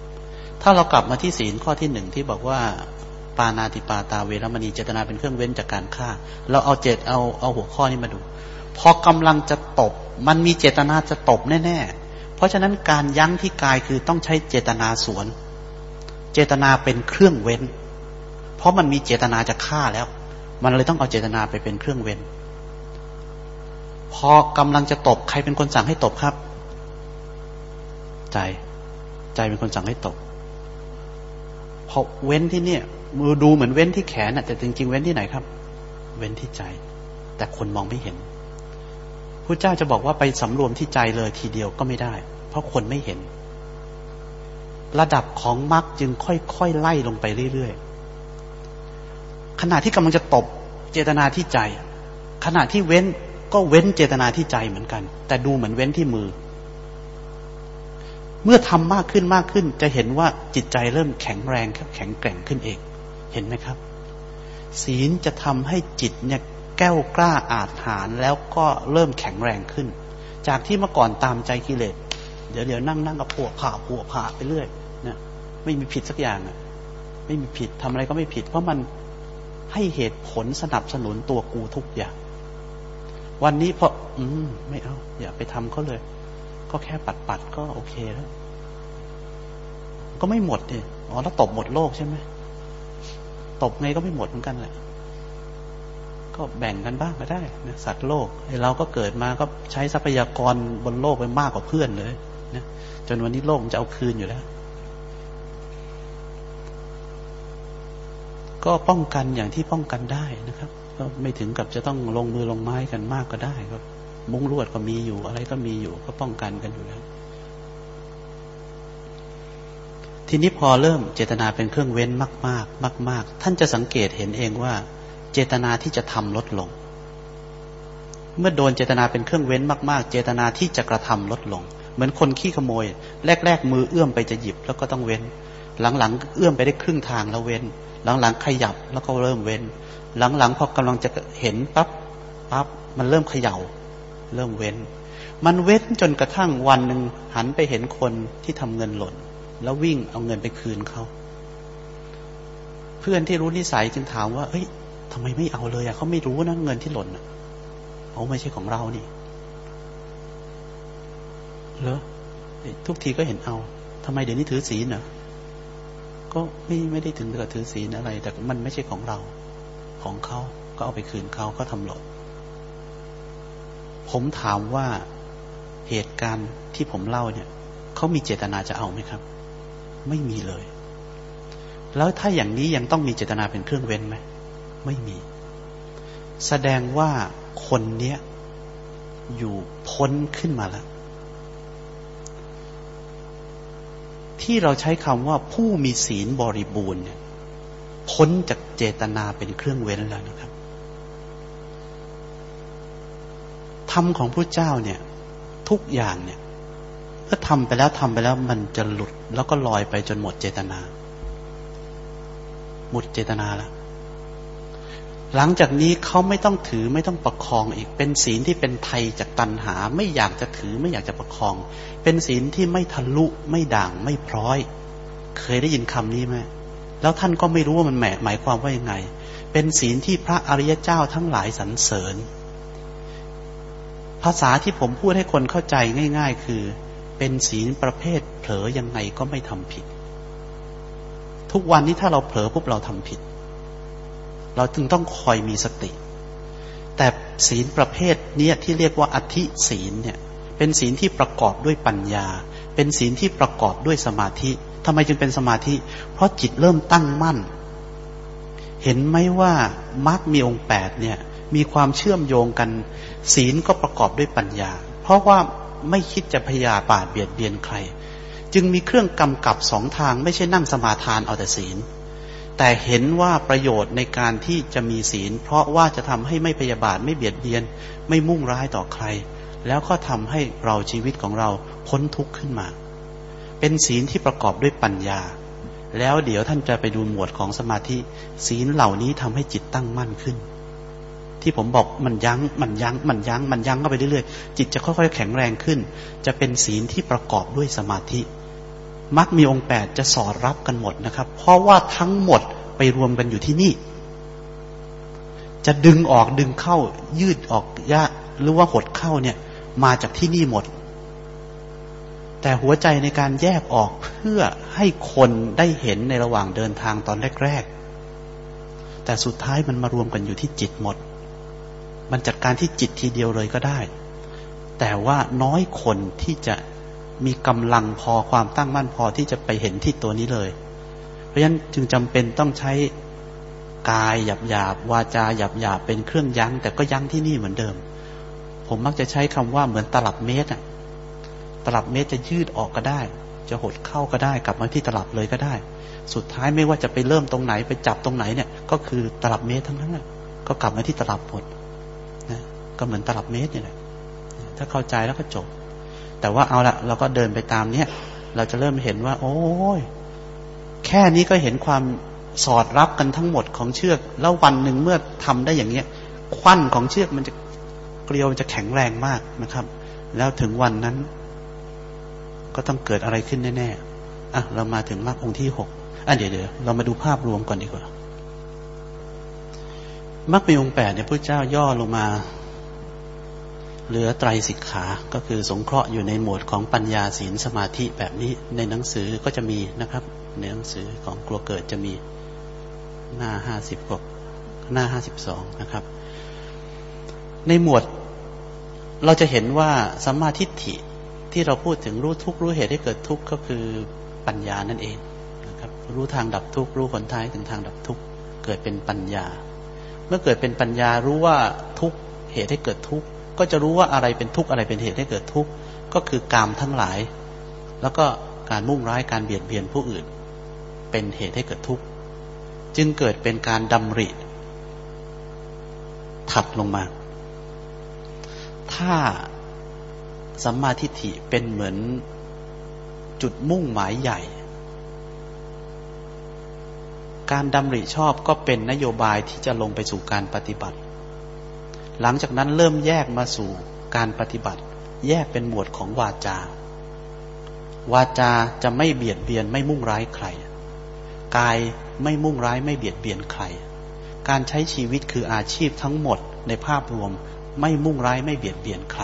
ๆ ถ้าเรากลับมาที่ศีลข้อที่หนึ่งที่บอกว่า ปานาติปาตาเวรมณีเจตนาเป็นเครื่องเว้นจากการฆ่า เราเอาเจตเอาเอาหัวข้อนี้มาดู พอกำลังจะตบ มันมีเจตนาจะตบแน่ๆ เพราะฉะนั้นการยั้งที่กายคือต้องใช้เจตนาสวน เจตนาเป็นเครื่องเว้นเราะมันมีเจตนาจะฆ่าแล้ว มันเลยต้องเอาเจตนาไปเป็นเครื่องเว้น พอกำลังจะตบใครเป็นคนสั่งให้ตบครับ ใจ ใจเป็นคนสั่งให้ตบพอเว้นที่เนี่ยมือดูเหมือนเว้นที่แขนแต่จริงๆ เว้นที่ไหนครับ เว้นที่ใจ แต่คนมองไม่เห็นพระเจ้าจะบอกว่าไปสำรวมที่ใจเลยทีเดียวก็ไม่ได้ เพราะคนไม่เห็น ระดับของมรรคจึงค่อยๆไล่ลงไปเรื่อยๆ ขณะที่กำลังจะตบเจตนาที่ใจ ขณะที่เว้นก็เว้นเจตนาที่ใจเหมือนกัน แต่ดูเหมือนเว้นที่มือ เมื่อทำมากขึ้นมากขึ้น จะเห็นว่าจิตใจเริ่มแข็งแรงแข็งแกร่งขึ้นเอง เห็นไหมครับ ศีลจะทำให้จิตเนี่ยแก้วกล้าอาจหารแล้วก็เริ่มแข็งแรงขึ้น จากที่เมื่อก่อนตามใจกิเลสเดี๋ยวเดี๋ยวนั่งนั่งกับผัวผ่าผัวผ่าไปเรื่อยนะไม่มีผิดสักอย่างอะไม่มีผิดทำอะไรก็ไม่ผิด เพราะมัน ให้เหตุผลสนับสนุนตัวกูทุกอย่าง วันนี้พออืม ไม่เอา อย่าไปทำเขาเลย ก็แค่ปัดปัดก็โอเคแล้ว ก็ไม่หมดเนี่ยอ๋อแล้วตบหมดโลกใช่ไหมตบไงก็ไม่หมดเหมือนกันแหละก็แบ่งกันบ้างก็ได้นะสัตว์โลกเราก็เกิดมาก็ใช้ทรัพยากรบนโลกไปมากกว่าเพื่อนเลยนะจนวันนี้โลกจะเอาคืนอยู่แล้ว ก็ป้องกันอย่างที่ป้องกันได้นะครับ ก็ไม่ถึงกับจะต้องลงมือลงไม้กันมากก็ได้ครับ มุ้งลวดก็มีอยู่อะไรก็มีอยู่ ก็ป้องกันกันอยู่แล้ว ทีนี้พอเริ่มเจตนาเป็นเครื่องเว้นมาก ๆ มาก ๆ ท่านจะสังเกตเห็นเองว่า เจตนาที่จะทำลดลง เมื่อโดนเจตนาเป็นเครื่องเว้นมาก ๆ เจตนาที่จะกระทำลดลง เหมือนคนขี้ขโมย แรก ๆ มือเอื้อมไปจะหยิบแล้วก็ต้องเว้น หลัง ๆ เอื้อมไปได้ครึ่งทางแล้วเว้น หลังๆขยับแล้วก็เริ่มเว้น หลังๆพอกำลังจะเห็นปั๊บปั๊บมันเริ่มเขย่า เริ่มเว้น มันเว้นจนกระทั่งวันหนึ่งหันไปเห็นคนที่ทำเงินหล่น แล้ววิ่งเอาเงินไปคืนเขา เพื่อนที่รู้นิสัยจึงถามว่าเฮ้ยทำไมไม่เอาเลยอะเขาไม่รู้นะเงินที่หล่นอะเขาไม่ใช่ของเรานี่เหรอทุกทีก็เห็นเอาทำไมเดี๋ยวนี้ถือศีลเนอะ ก็ไม่ไม่ได้ถึงกับถือศีลอะไร แต่มันไม่ใช่ของเรา ของเขาก็เอาไปคืนเขาก็ทำหลดผมถามว่าเหตุการณ์ที่ผมเล่าเนี่ยเขามีเจตนาจะเอาไหมครับ ไม่มีเลย แล้วถ้าอย่างนี้ยังต้องมีเจตนาเป็นเครื่องเว้นไหมไม่มี แสดงว่าคนเนี้ยอยู่พ้นขึ้นมาแล้ว ที่เราใช้คำว่าผู้มีศีลบริบูรณ์เนี่ยพ้นจากเจตนาเป็นเครื่องเว้นแล้วนะครับรมของพระเจ้าเนี่ย ทุกอย่างเนี่ยเมื่อทำไปแล้วทำไปแล้วมันจะหลุดแล้วก็ลอยไปจนหมดเจตนา หมดเจตนาแล้ว หลังจากนี้เขาไม่ต้องถือไม่ต้องประคองอีก เป็นศีลที่เป็นไทยจากตันหา ไม่อยากจะถือไม่อยากจะประคอง เป็นศีลที่ไม่ทะลุไม่ด่างไม่พร้อย เคยได้ยินคำนี้ไหมแล้วท่านก็ไม่รู้ว่ามันหมายความว่ายังไง เป็นศีลที่พระอริยเจ้าทั้งหลายสรรเสริญ ภาษาที่ผมพูดให้คนเข้าใจง่าย ๆ คือ เป็นศีลประเภทเผลอยังไงก็ไม่ทำผิด ทุกวันนี้ถ้าเราเผลอปุ๊บเราทำผิด เราจึงต้องคอยมีสติ แต่ศีลประเภทนี้ที่เรียกว่าอธิศีลเนี่ย เป็นศีลที่ประกอบด้วยปัญญา เป็นศีลที่ประกอบด้วยสมาธิทำไมจึงเป็นสมาธิ เพราะจิตเริ่มตั้งมั่น เห็นไหมว่ามรรคมีองค์แปดเนี่ย มีความเชื่อมโยงกัน ศีลก็ประกอบด้วยปัญญา เพราะว่าไม่คิดจะพยาบาทเบียดเบียนใคร จึงมีเครื่องกำกับสองทางไม่ใช่นั่งสมาทานเอาแต่ศีล แต่เห็นว่าประโยชน์ในการที่จะมีศีล เพราะว่าจะทำให้ไม่พยาบาทไม่เบียดเบียน ไม่มุ่งร้ายต่อใคร แล้วก็ทำให้เราชีวิตของเราพ้นทุกข์ขึ้นมา เป็นศีลที่ประกอบด้วยปัญญา แล้วเดี๋ยวท่านจะไปดูหมวดของสมาธิ ศีลเหล่านี้ทำให้จิตตั้งมั่นขึ้น ที่ผมบอกมันยัง้งมันยัง้ง มันยัง้ง มันยั้งเข้าไปเรื่อยๆจิตจะค่อยๆแข็งแรงขึ้น จะเป็นศีลที่ประกอบด้วยสมาธิ มักมีองค์แปดจะสอดรับกันหมดนะครับ เพราะว่าทั้งหมดไปรวมกันอยู่ที่นี่ จะดึงออกดึงเข้า ยืดออกยะหรือว่าหดเข้าเนี่ย มาจากที่นี่หมด แต่หัวใจในการแยกออกเพื่อให้คนได้เห็นในระหว่างเดินทางตอนแรกๆ แต่สุดท้ายมันมารวมกันอยู่ที่จิตหมด มันจัดการที่จิตทีเดียวเลยก็ได้ แต่ว่าน้อยคนที่จะ มีกำลังพอความตั้งมั่นพอที่จะไปเห็นที่ตัวนี้เลย เพราะฉะนั้นจึงจำเป็นต้องใช้กายหยาบหยาบวาจาหยาบหยาบเป็นเครื่องยัง้ง แต่ก็ยั้งที่นี่เหมือนเดิม ผมมักจะใช้คำว่าเหมือนตลับเมตรอะตลับเมตรจะยืดออกก็ได้ จะหดเข้าก็ได้ กลับมาที่ตลับเลยก็ได้ สุดท้ายไม่ว่าจะไปเริ่มตรงไหนไปจับตรงไหนเนี่ย ก็คือตลับเมตรทั้งนั้นก็กลับมาที่ตลับหมดนะก็เหมือนตลับเมตรนี่แหละถ้าเข้าใจแล้วก็จบ แต่ว่าเอาละเราก็เดินไปตามเนี้ยเราจะเริ่มเห็นว่า โอ้ยแค่นี้ก็เห็นความสอดรับกันทั้งหมดของเชือกแล้ววันหนึ่งเมื่อทำได้อย่างเนี้ยควันของเชือกมันจะเกลียวจะแข็งแรงมากนะครับ แล้วถึงวันนั้น ก็ต้องเกิดอะไรขึ้นแน่ๆอะเรามาถึงมรรคองค์ที่หกอะเดี๋ยวเดี๋ยวเรามาดูภาพรวมก่อนดีกว่ามรรคมีองค์แปดเนี่ยพระเจ้าย่อลงมา เหลือไตรสิกขา ก็คือสงเคราะห์อยู่ในหมวดของปัญญาศีลสมาธิแบบนี้ในหนังสือก็จะมีนะครับ ในหนังสือของกลัวเกิดจะมีหน้าห้าสิบกหน้าห้าสิบสองนะครับ ในหมวดเราจะเห็นว่าสัมมาทิฏฐิที่เราพูดถึงรู้ทุกรู้เหตุให้เกิดทุกข์ก็คือปัญญานั่นเองนะครับ รู้ทางดับทุกข์รู้ผลท้ายถึงทางดับทุกข์เกิดเป็นปัญญา เมื่อเกิดเป็นปัญญารู้ว่าทุกเหตุให้เกิดทุกข์ ก็จะรู้ว่าอะไรเป็นทุกข์อะไรเป็นเหตุให้เกิดทุกข์ก็คือกามทั้งหลาย แล้วก็การมุ่งร้ายการเบียดเบียนผู้อื่น เป็นเหตุให้เกิดทุกข์จึงเกิดเป็นการดำริ ถัดลงมา ถ้าสัมมาทิฏฐิเป็นเหมือนจุดมุ่งหมายใหญ่ การดำริชอบก็เป็นนโยบายที่จะลงไปสู่การปฏิบัติ หลังจากนั้นเริ่มแยกมาสู่การปฏิบัติ แยกเป็นหมวดของวาจา วาจาจะไม่เบียดเบียนไม่มุ่งร้ายใคร กายไม่มุ่งร้ายไม่เบียดเบียนใคร การใช้ชีวิตคืออาชีพทั้งหมดในภาพรวมไม่มุ่งร้ายไม่เบียดเบียนใคร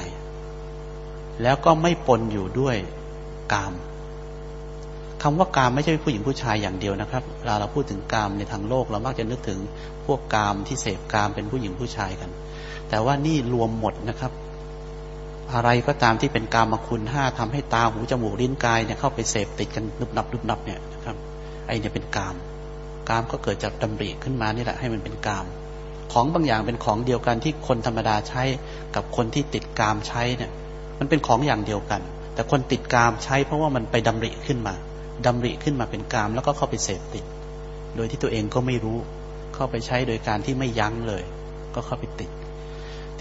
แล้วก็ไม่ปนอยู่ด้วยกามคำว่ากามไม่ใช่ผู้หญิงผู้ชายอย่างเดียวนะครับเวลาเราพูดถึงกามในทางโลกเรามักจะนึกถึงพวกกามที่เสพกามเป็นผู้หญิงผู้ชายกัน แต่ว่านี่รวมหมดนะครับ อะไรก็ตามที่เป็นกามคุณห้าทำให้ตาหูจมูกลิ้นกายเนี่ยเข้าไปเสพติดกันนุบนับนุบนับเนี่ยนะครับ ไอเนี่ยเป็นกาม กามก็เกิดจากดำริขึ้นมานี่แหละให้มันเป็นกาม ของบางอย่างเป็นของเดียวกันที่คนธรรมดาใช้กับคนที่ติดกามใช้เนี่ย มันเป็นของอย่างเดียวกัน แต่คนติดกามใช้เพราะว่ามันไปดำริขึ้นมาดำริขึ้นมาเป็นกามแล้วก็เข้าไปเสพติด โดยที่ตัวเองก็ไม่รู้ เข้าไปใช้โดยการที่ไม่ยั้งเลย ก็เข้าไปติด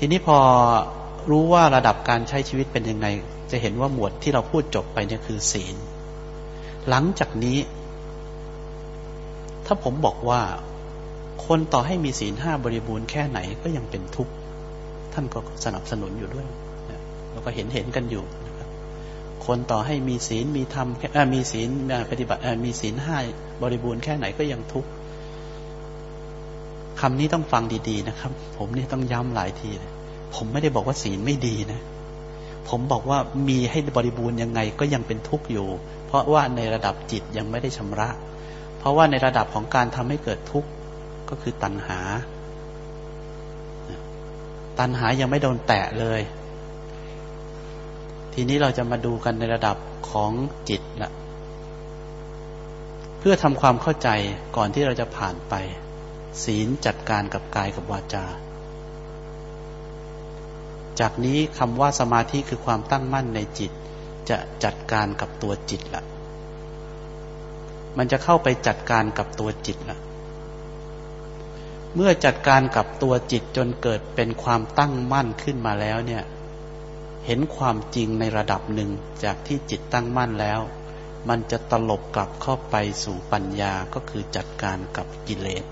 ทีนี้พอรู้ว่าระดับการใช้ชีวิตเป็นยังไง จะเห็นว่าหมวดที่เราพูดจบไปเนี่ยคือศีล หลังจากนี้ ถ้าผมบอกว่า คนต่อให้มีศีลห้าบริบูรณ์แค่ไหนก็ยังเป็นทุกข์ ท่านก็สนับสนุนอยู่ด้วยเราก็เห็นเห็นกันอยู่นะครับ คนต่อให้มีศีลมีธรรมมีศีลปฏิบัติมีศีลห้าบริบูรณ์แค่ไหนก็ยังทุกข์ คำนี้ต้องฟังดีๆนะครับ ผมนี่ต้องย้ำหลายทีเลยผมไม่ได้บอกว่าศีลไม่ดีนะ ผมบอกว่ามีให้บริบูรณ์ยังไงก็ยังเป็นทุกข์อยู่ เพราะว่าในระดับจิตยังไม่ได้ชำระ เพราะว่าในระดับของการทำให้เกิดทุกข์ก็คือตัณหา ตัณหายังไม่โดนแตะเลย ทีนี้เราจะมาดูกันในระดับของจิตละเพื่อทำความเข้าใจก่อนที่เราจะผ่านไป ศีลจัดการกับกายกับวาจา จากนี้คำว่าสมาธิคือความตั้งมั่นในจิต จะจัดการกับตัวจิตละมันจะเข้าไปจัดการกับตัวจิตละเมื่อจัดการกับตัวจิตจนเกิดเป็นความตั้งมั่นขึ้นมาแล้วเนี่ย เห็นความจริงในระดับหนึ่งจากที่จิตตั้งมั่นแล้วมันจะตลบกลับเข้าไปสู่ปัญญาก็คือจัดการกับกิเลส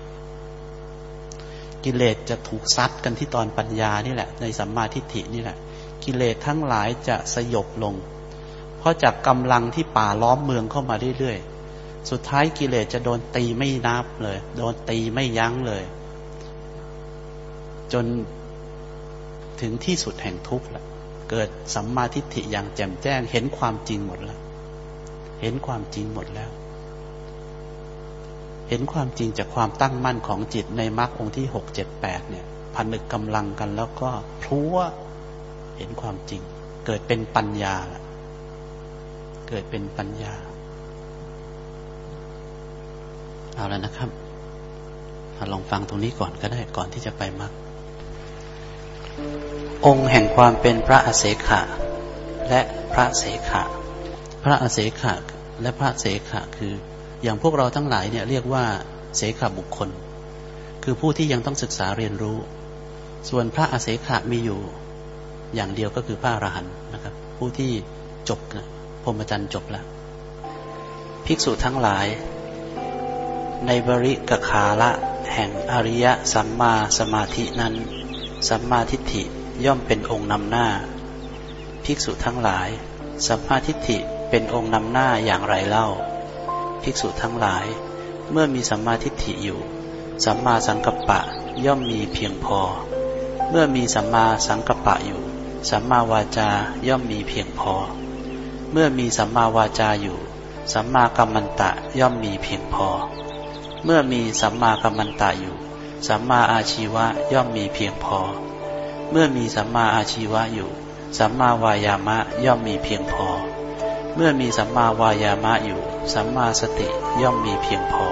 กิเลสจะถูกซัดกันที่ตอนปัญญานี่แหละ ในสัมมาทิฏฐินี่แหละ กิเลสทั้งหลายจะสยบลง เพราะจากกำลังที่ป่าล้อมเมืองเข้ามาเรื่อยๆ สุดท้ายกิเลสจะโดนตีไม่นับเลย โดนตีไม่ยั้งเลย จนถึงที่สุดแห่งทุกข์ละเกิดสัมมาทิฏฐิอย่างแจ่มแจ้ง เห็นความจริงหมดแล้ว เห็นความจริงหมดแล้ว เห็นความจริงจากความตั้งมั่นของจิตในมรรคองค์ที่หกเจ็ดแปดเนี่ยผนึกกำลังกันแล้วก็พลัวเห็นความจริง เกิดเป็นปัญญาเกิดเป็นปัญญา เอาแล้วนะครับลองฟังตรงนี้ก่อนก็ได้ก่อนที่จะไปมรรคองค์แห่งความเป็นพระอเสขะ และพระเสขะ พระอเสขะและพระเสขะคือ อย่างพวกเราทั้งหลายเนี่ยเรียกว่าเสขบุคคล คือผู้ที่ยังต้องศึกษาเรียนรู้ ส่วนพระอาเสขะมีอยู่อย่างเดียวก็คือพระอรหันต์นะครับ ผู้ที่จบนะพรมจรรย์จบแล้ว ภิกษุทั้งหลาย ในบริกขาละแห่งอริยสัมมาสมาธินั้น สัมมาทิฏฐิย่อมเป็นองค์นำหน้า ภิกษุทั้งหลาย สัมมาทิฏฐิเป็นองค์นำหน้าอย่างไรเล่า ภิกษุทั้งหลาย เมื่อมีสัมมาทิฏฐิอยู่ สัมมาสังกัปปะย่อมมีเพียงพอ เมื่อมีสัมมาสังกัปปะอยู่ สัมมาวาจาย่อมมีเพียงพอ เมื่อมีสัมมาวาจาอยู่ สัมมากัมมันตะย่อมมีเพียงพอ เมื่อมีสัมมากัมมันตะอยู่ สัมมาอาชีวะย่อมมีเพียงพอ เมื่อมีสัมมาอาชีวะอยู่ สัมมาวายามะย่อมมีเพียงพอ เมื่อมีสัมมาวายามะอยู่ สัมมาสติย่อมมีเพียงพอ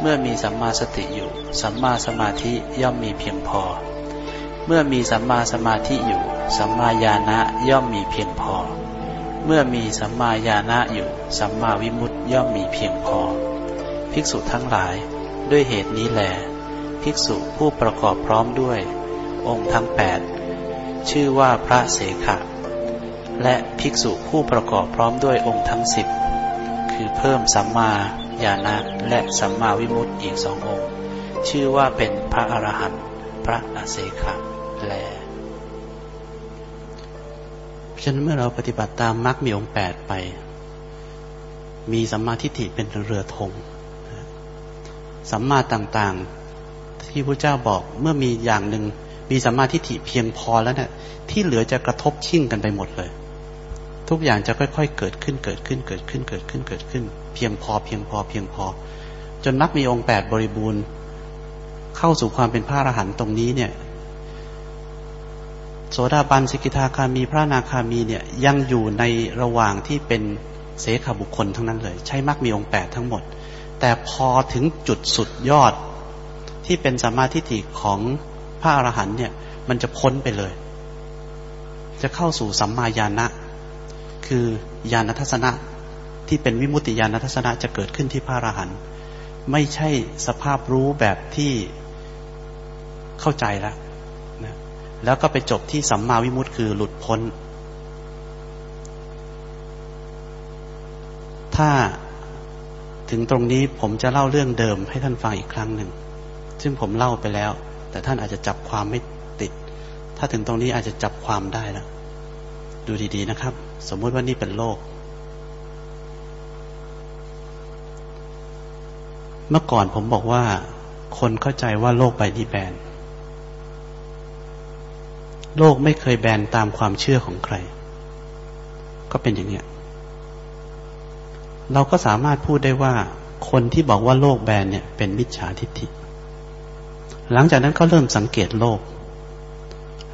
เมื่อมีสัมมาสติอยู่ สัมมาสมาธิย่อมมีเพียงพอ เมื่อมีสัมมาสมาธิอยู่ สัมมาญาณะย่อมมีเพียงพอ เมื่อมีสัมมาญาณะอยู่ สัมมาวิมุตติย่อมมีเพียงพอ ภิกษุทั้งหลายด้วยเหตุนี้แหลภิกษุผู้ประกอบพร้อมด้วย องค์ทั้งแปดชื่อว่าพระเสขะ และภิกษุผู้ประกอบพร้อมด้วยองค์ทั้งสิบคือเพิ่มสัมมาญาณะและสัมมาวิมุตติอีกสององค์ ชื่อว่าเป็นพระอรหันต์พระอเศขะแลฉะนั้นเมื่อเราปฏิบัติตามมรรคมีองค์แปดไป มีสัมมาทิฏฐิเป็นเรือธงสัมมาต่างๆ ที่พระเจ้าบอกเมื่อมีอย่างหนึ่งมีสัมมาทิฏฐิเพียงพอแล้วเนะี่ยที่เหลือจะกระทบชิ่งกันไปหมดเลย ทุกอย่างจะค่อยๆ เกิดขึ้นเกิดขึ้นเกิดขึ้นเกิดขึ้นเกิดขึ้น เพียงพอเพียงพอเพียงพอ จนนักมีองค์แปดบริบูรณ์ เข้าสู่ความเป็นพระอรหันต์ตรงนี้เนี่ยโสดาบันสกิทาคามีพระนาคามีเนี่ยยังอยู่ในระหว่างที่เป็นเสขบุคคลทั้งนั้นเลย ใช้มรรคมีองค์แปดทั้งหมด แต่พอถึงจุดสุดยอดที่เป็นสมาธิของพระอรหันต์เนี่ยมันจะพ้นไปเลย จะเข้าสู่สัมมาญาณะ คือญาณทัศนะที่เป็นวิมุตติญาณทัศนะจะเกิดขึ้นที่พระอรหันต์ไม่ใช่สภาพรู้แบบที่เข้าใจแล้วนะแล้วก็ไปจบที่สัมมาวิมุตติคือหลุดพ้น ถ้าถึงตรงนี้ผมจะเล่าเรื่องเดิมให้ท่านฟังอีกครั้งหนึ่ง ซึ่งผมเล่าไปแล้ว แต่ท่านอาจจะจับความไม่ติด ถ้าถึงตรงนี้อาจจะจับความได้แล้ว ดูดีๆนะครับ สมมติว่านี่เป็นโลก เมื่อก่อนผมบอกว่า คนเข้าใจว่าโลกใบนี้แบน โลกไม่เคยแบนตามความเชื่อของใคร ก็เป็นอย่างเนี้ย เราก็สามารถพูดได้ว่า คนที่บอกว่าโลกแบนเนี่ย เป็นมิจฉาทิฏฐิ หลังจากนั้นก็เริ่มสังเกตโลก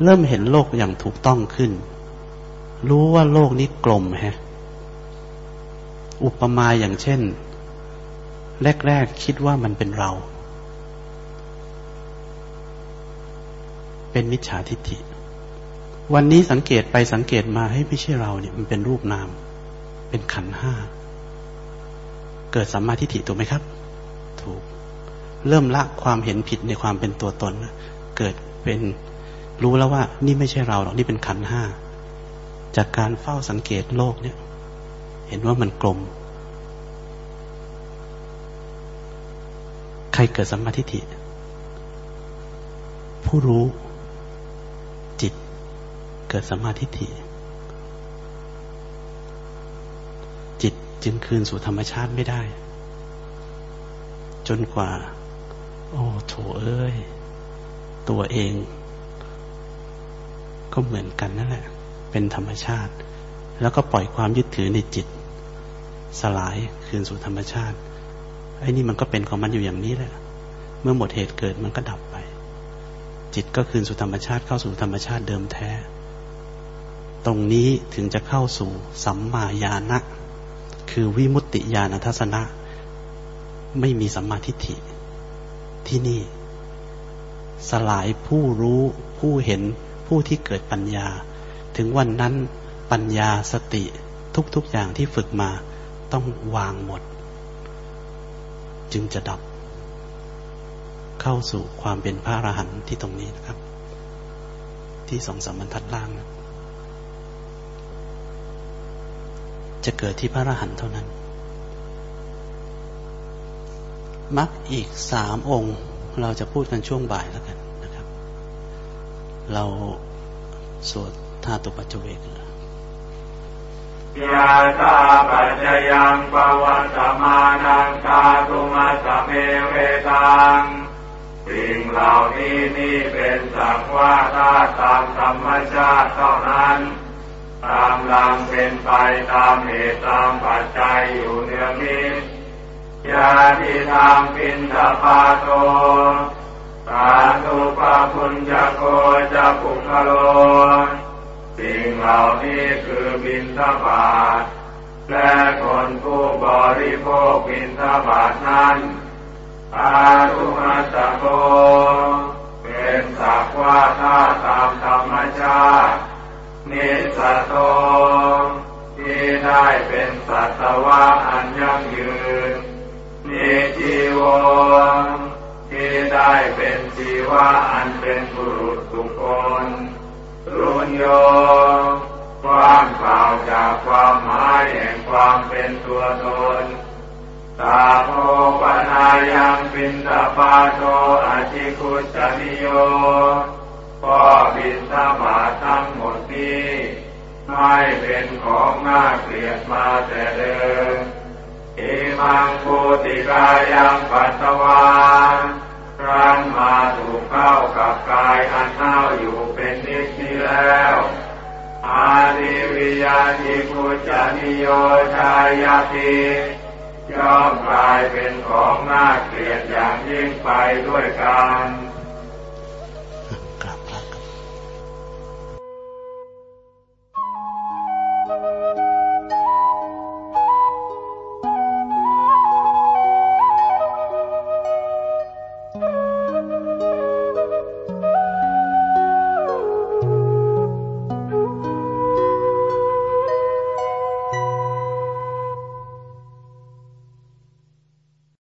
เริ่มเห็นโลกอย่างถูกต้องขึ้น รู้ว่าโลกนี้กลมฮะ อุปมาอย่างเช่น แรกๆคิดว่ามันเป็นเรา เป็นมิจฉาทิฏฐิ วันนี้สังเกตไปสังเกตมาให้ไม่ใช่เราเนี่ย มันเป็นรูปนาม เป็นขันห้า เกิดสัมมาทิฏฐิถูกไหมครับ ถูก เริ่มละความเห็นผิดในความเป็นตัวตน เกิดเป็นรู้แล้วว่า นี่ไม่ใช่เราหรอก นี่เป็นขันห้า จากการเฝ้าสังเกตโลกเนี่ย เห็นว่ามันกลม ใครเกิดสัมมาทิฏฐิ ผู้รู้จิตเกิดสัมมาทิฏฐิจึงคืนสู่ธรรมชาติไม่ได้ จนกว่า โอ้โถเอ้ย ตัวเอง ก็เหมือนกันนั่นแหละ เป็นธรรมชาติ แล้วก็ปล่อยความยึดถือในจิต สลายคืนสู่ธรรมชาติไอ้นี่มันก็เป็นของมันอยู่อย่างนี้แหละเมื่อหมดเหตุเกิดมันก็ดับไป จิตก็คืนสู่ธรรมชาติเข้าสู่ธรรมชาติเดิมแท้ ตรงนี้ถึงจะเข้าสู่สัมมาญาณะคือวิมุตติญาณทัศนะ ไม่มีสัมมาทิฏฐิ ที่นี่ สลายผู้รู้ผู้เห็นผู้ที่เกิดปัญญา ถึงวันนั้นปัญญาสติทุกๆอย่างที่ฝึกมาต้องวางหมด จึงจะดับ เข้าสู่ความเป็นพระอรหันต์ที่ตรงนี้นะครับ ที่สองสามบรรทัดล่างนะจะเกิดที่พระอรหันต์เท่านั้นมักอีกสามองค์ เราจะพูดกันช่วงบ่ายแล้วกันนะครับ เราสวด ธาตุปัจเวกยาตาปัจจยังปวัตมานังคาตุมาสเมเวตังสิ่งเหล่านี้นี่เป็นสักว่าธาตุตามธรรมชาติเท่านั้นตามลังเป็นไปตามเหตุตามปัจจัยอยู่เนืองนี้ยาที่ทำปินทปาโตตาตุปาพุญจโกจะปุคโล สิ่งเหล่านี้คือบินทบาทและคนผู้บริโภคบินทบาทนั้นอาตุมัตโกเป็นสักว่าถ้าตามธรรมชาตินิสโตที่ได้เป็นสัตวะอันยั่งยืนนิจีวที่ได้เป็นชีวะอันเป็นบุรุษสุคล รุญโยความเปล่าจากความหมายแห่งความเป็นตัวตนตาโพปนายังปินตาปาโตอาชิคุจนิโยก็บินทบาททั้งหมดนี้ไม่เป็นของน่าเกลียดมาแต่เดิมอิมังภูติกายังปัตตวา รันมาถูกเข้ากับกายอันเน่าอยู่เป็นนิจนี้แล้ว อาดิวิยาจิพุจานิโยชายาติย่อมกลายเป็นของน่าเกลียดอย่างยิ่งไปด้วยกัน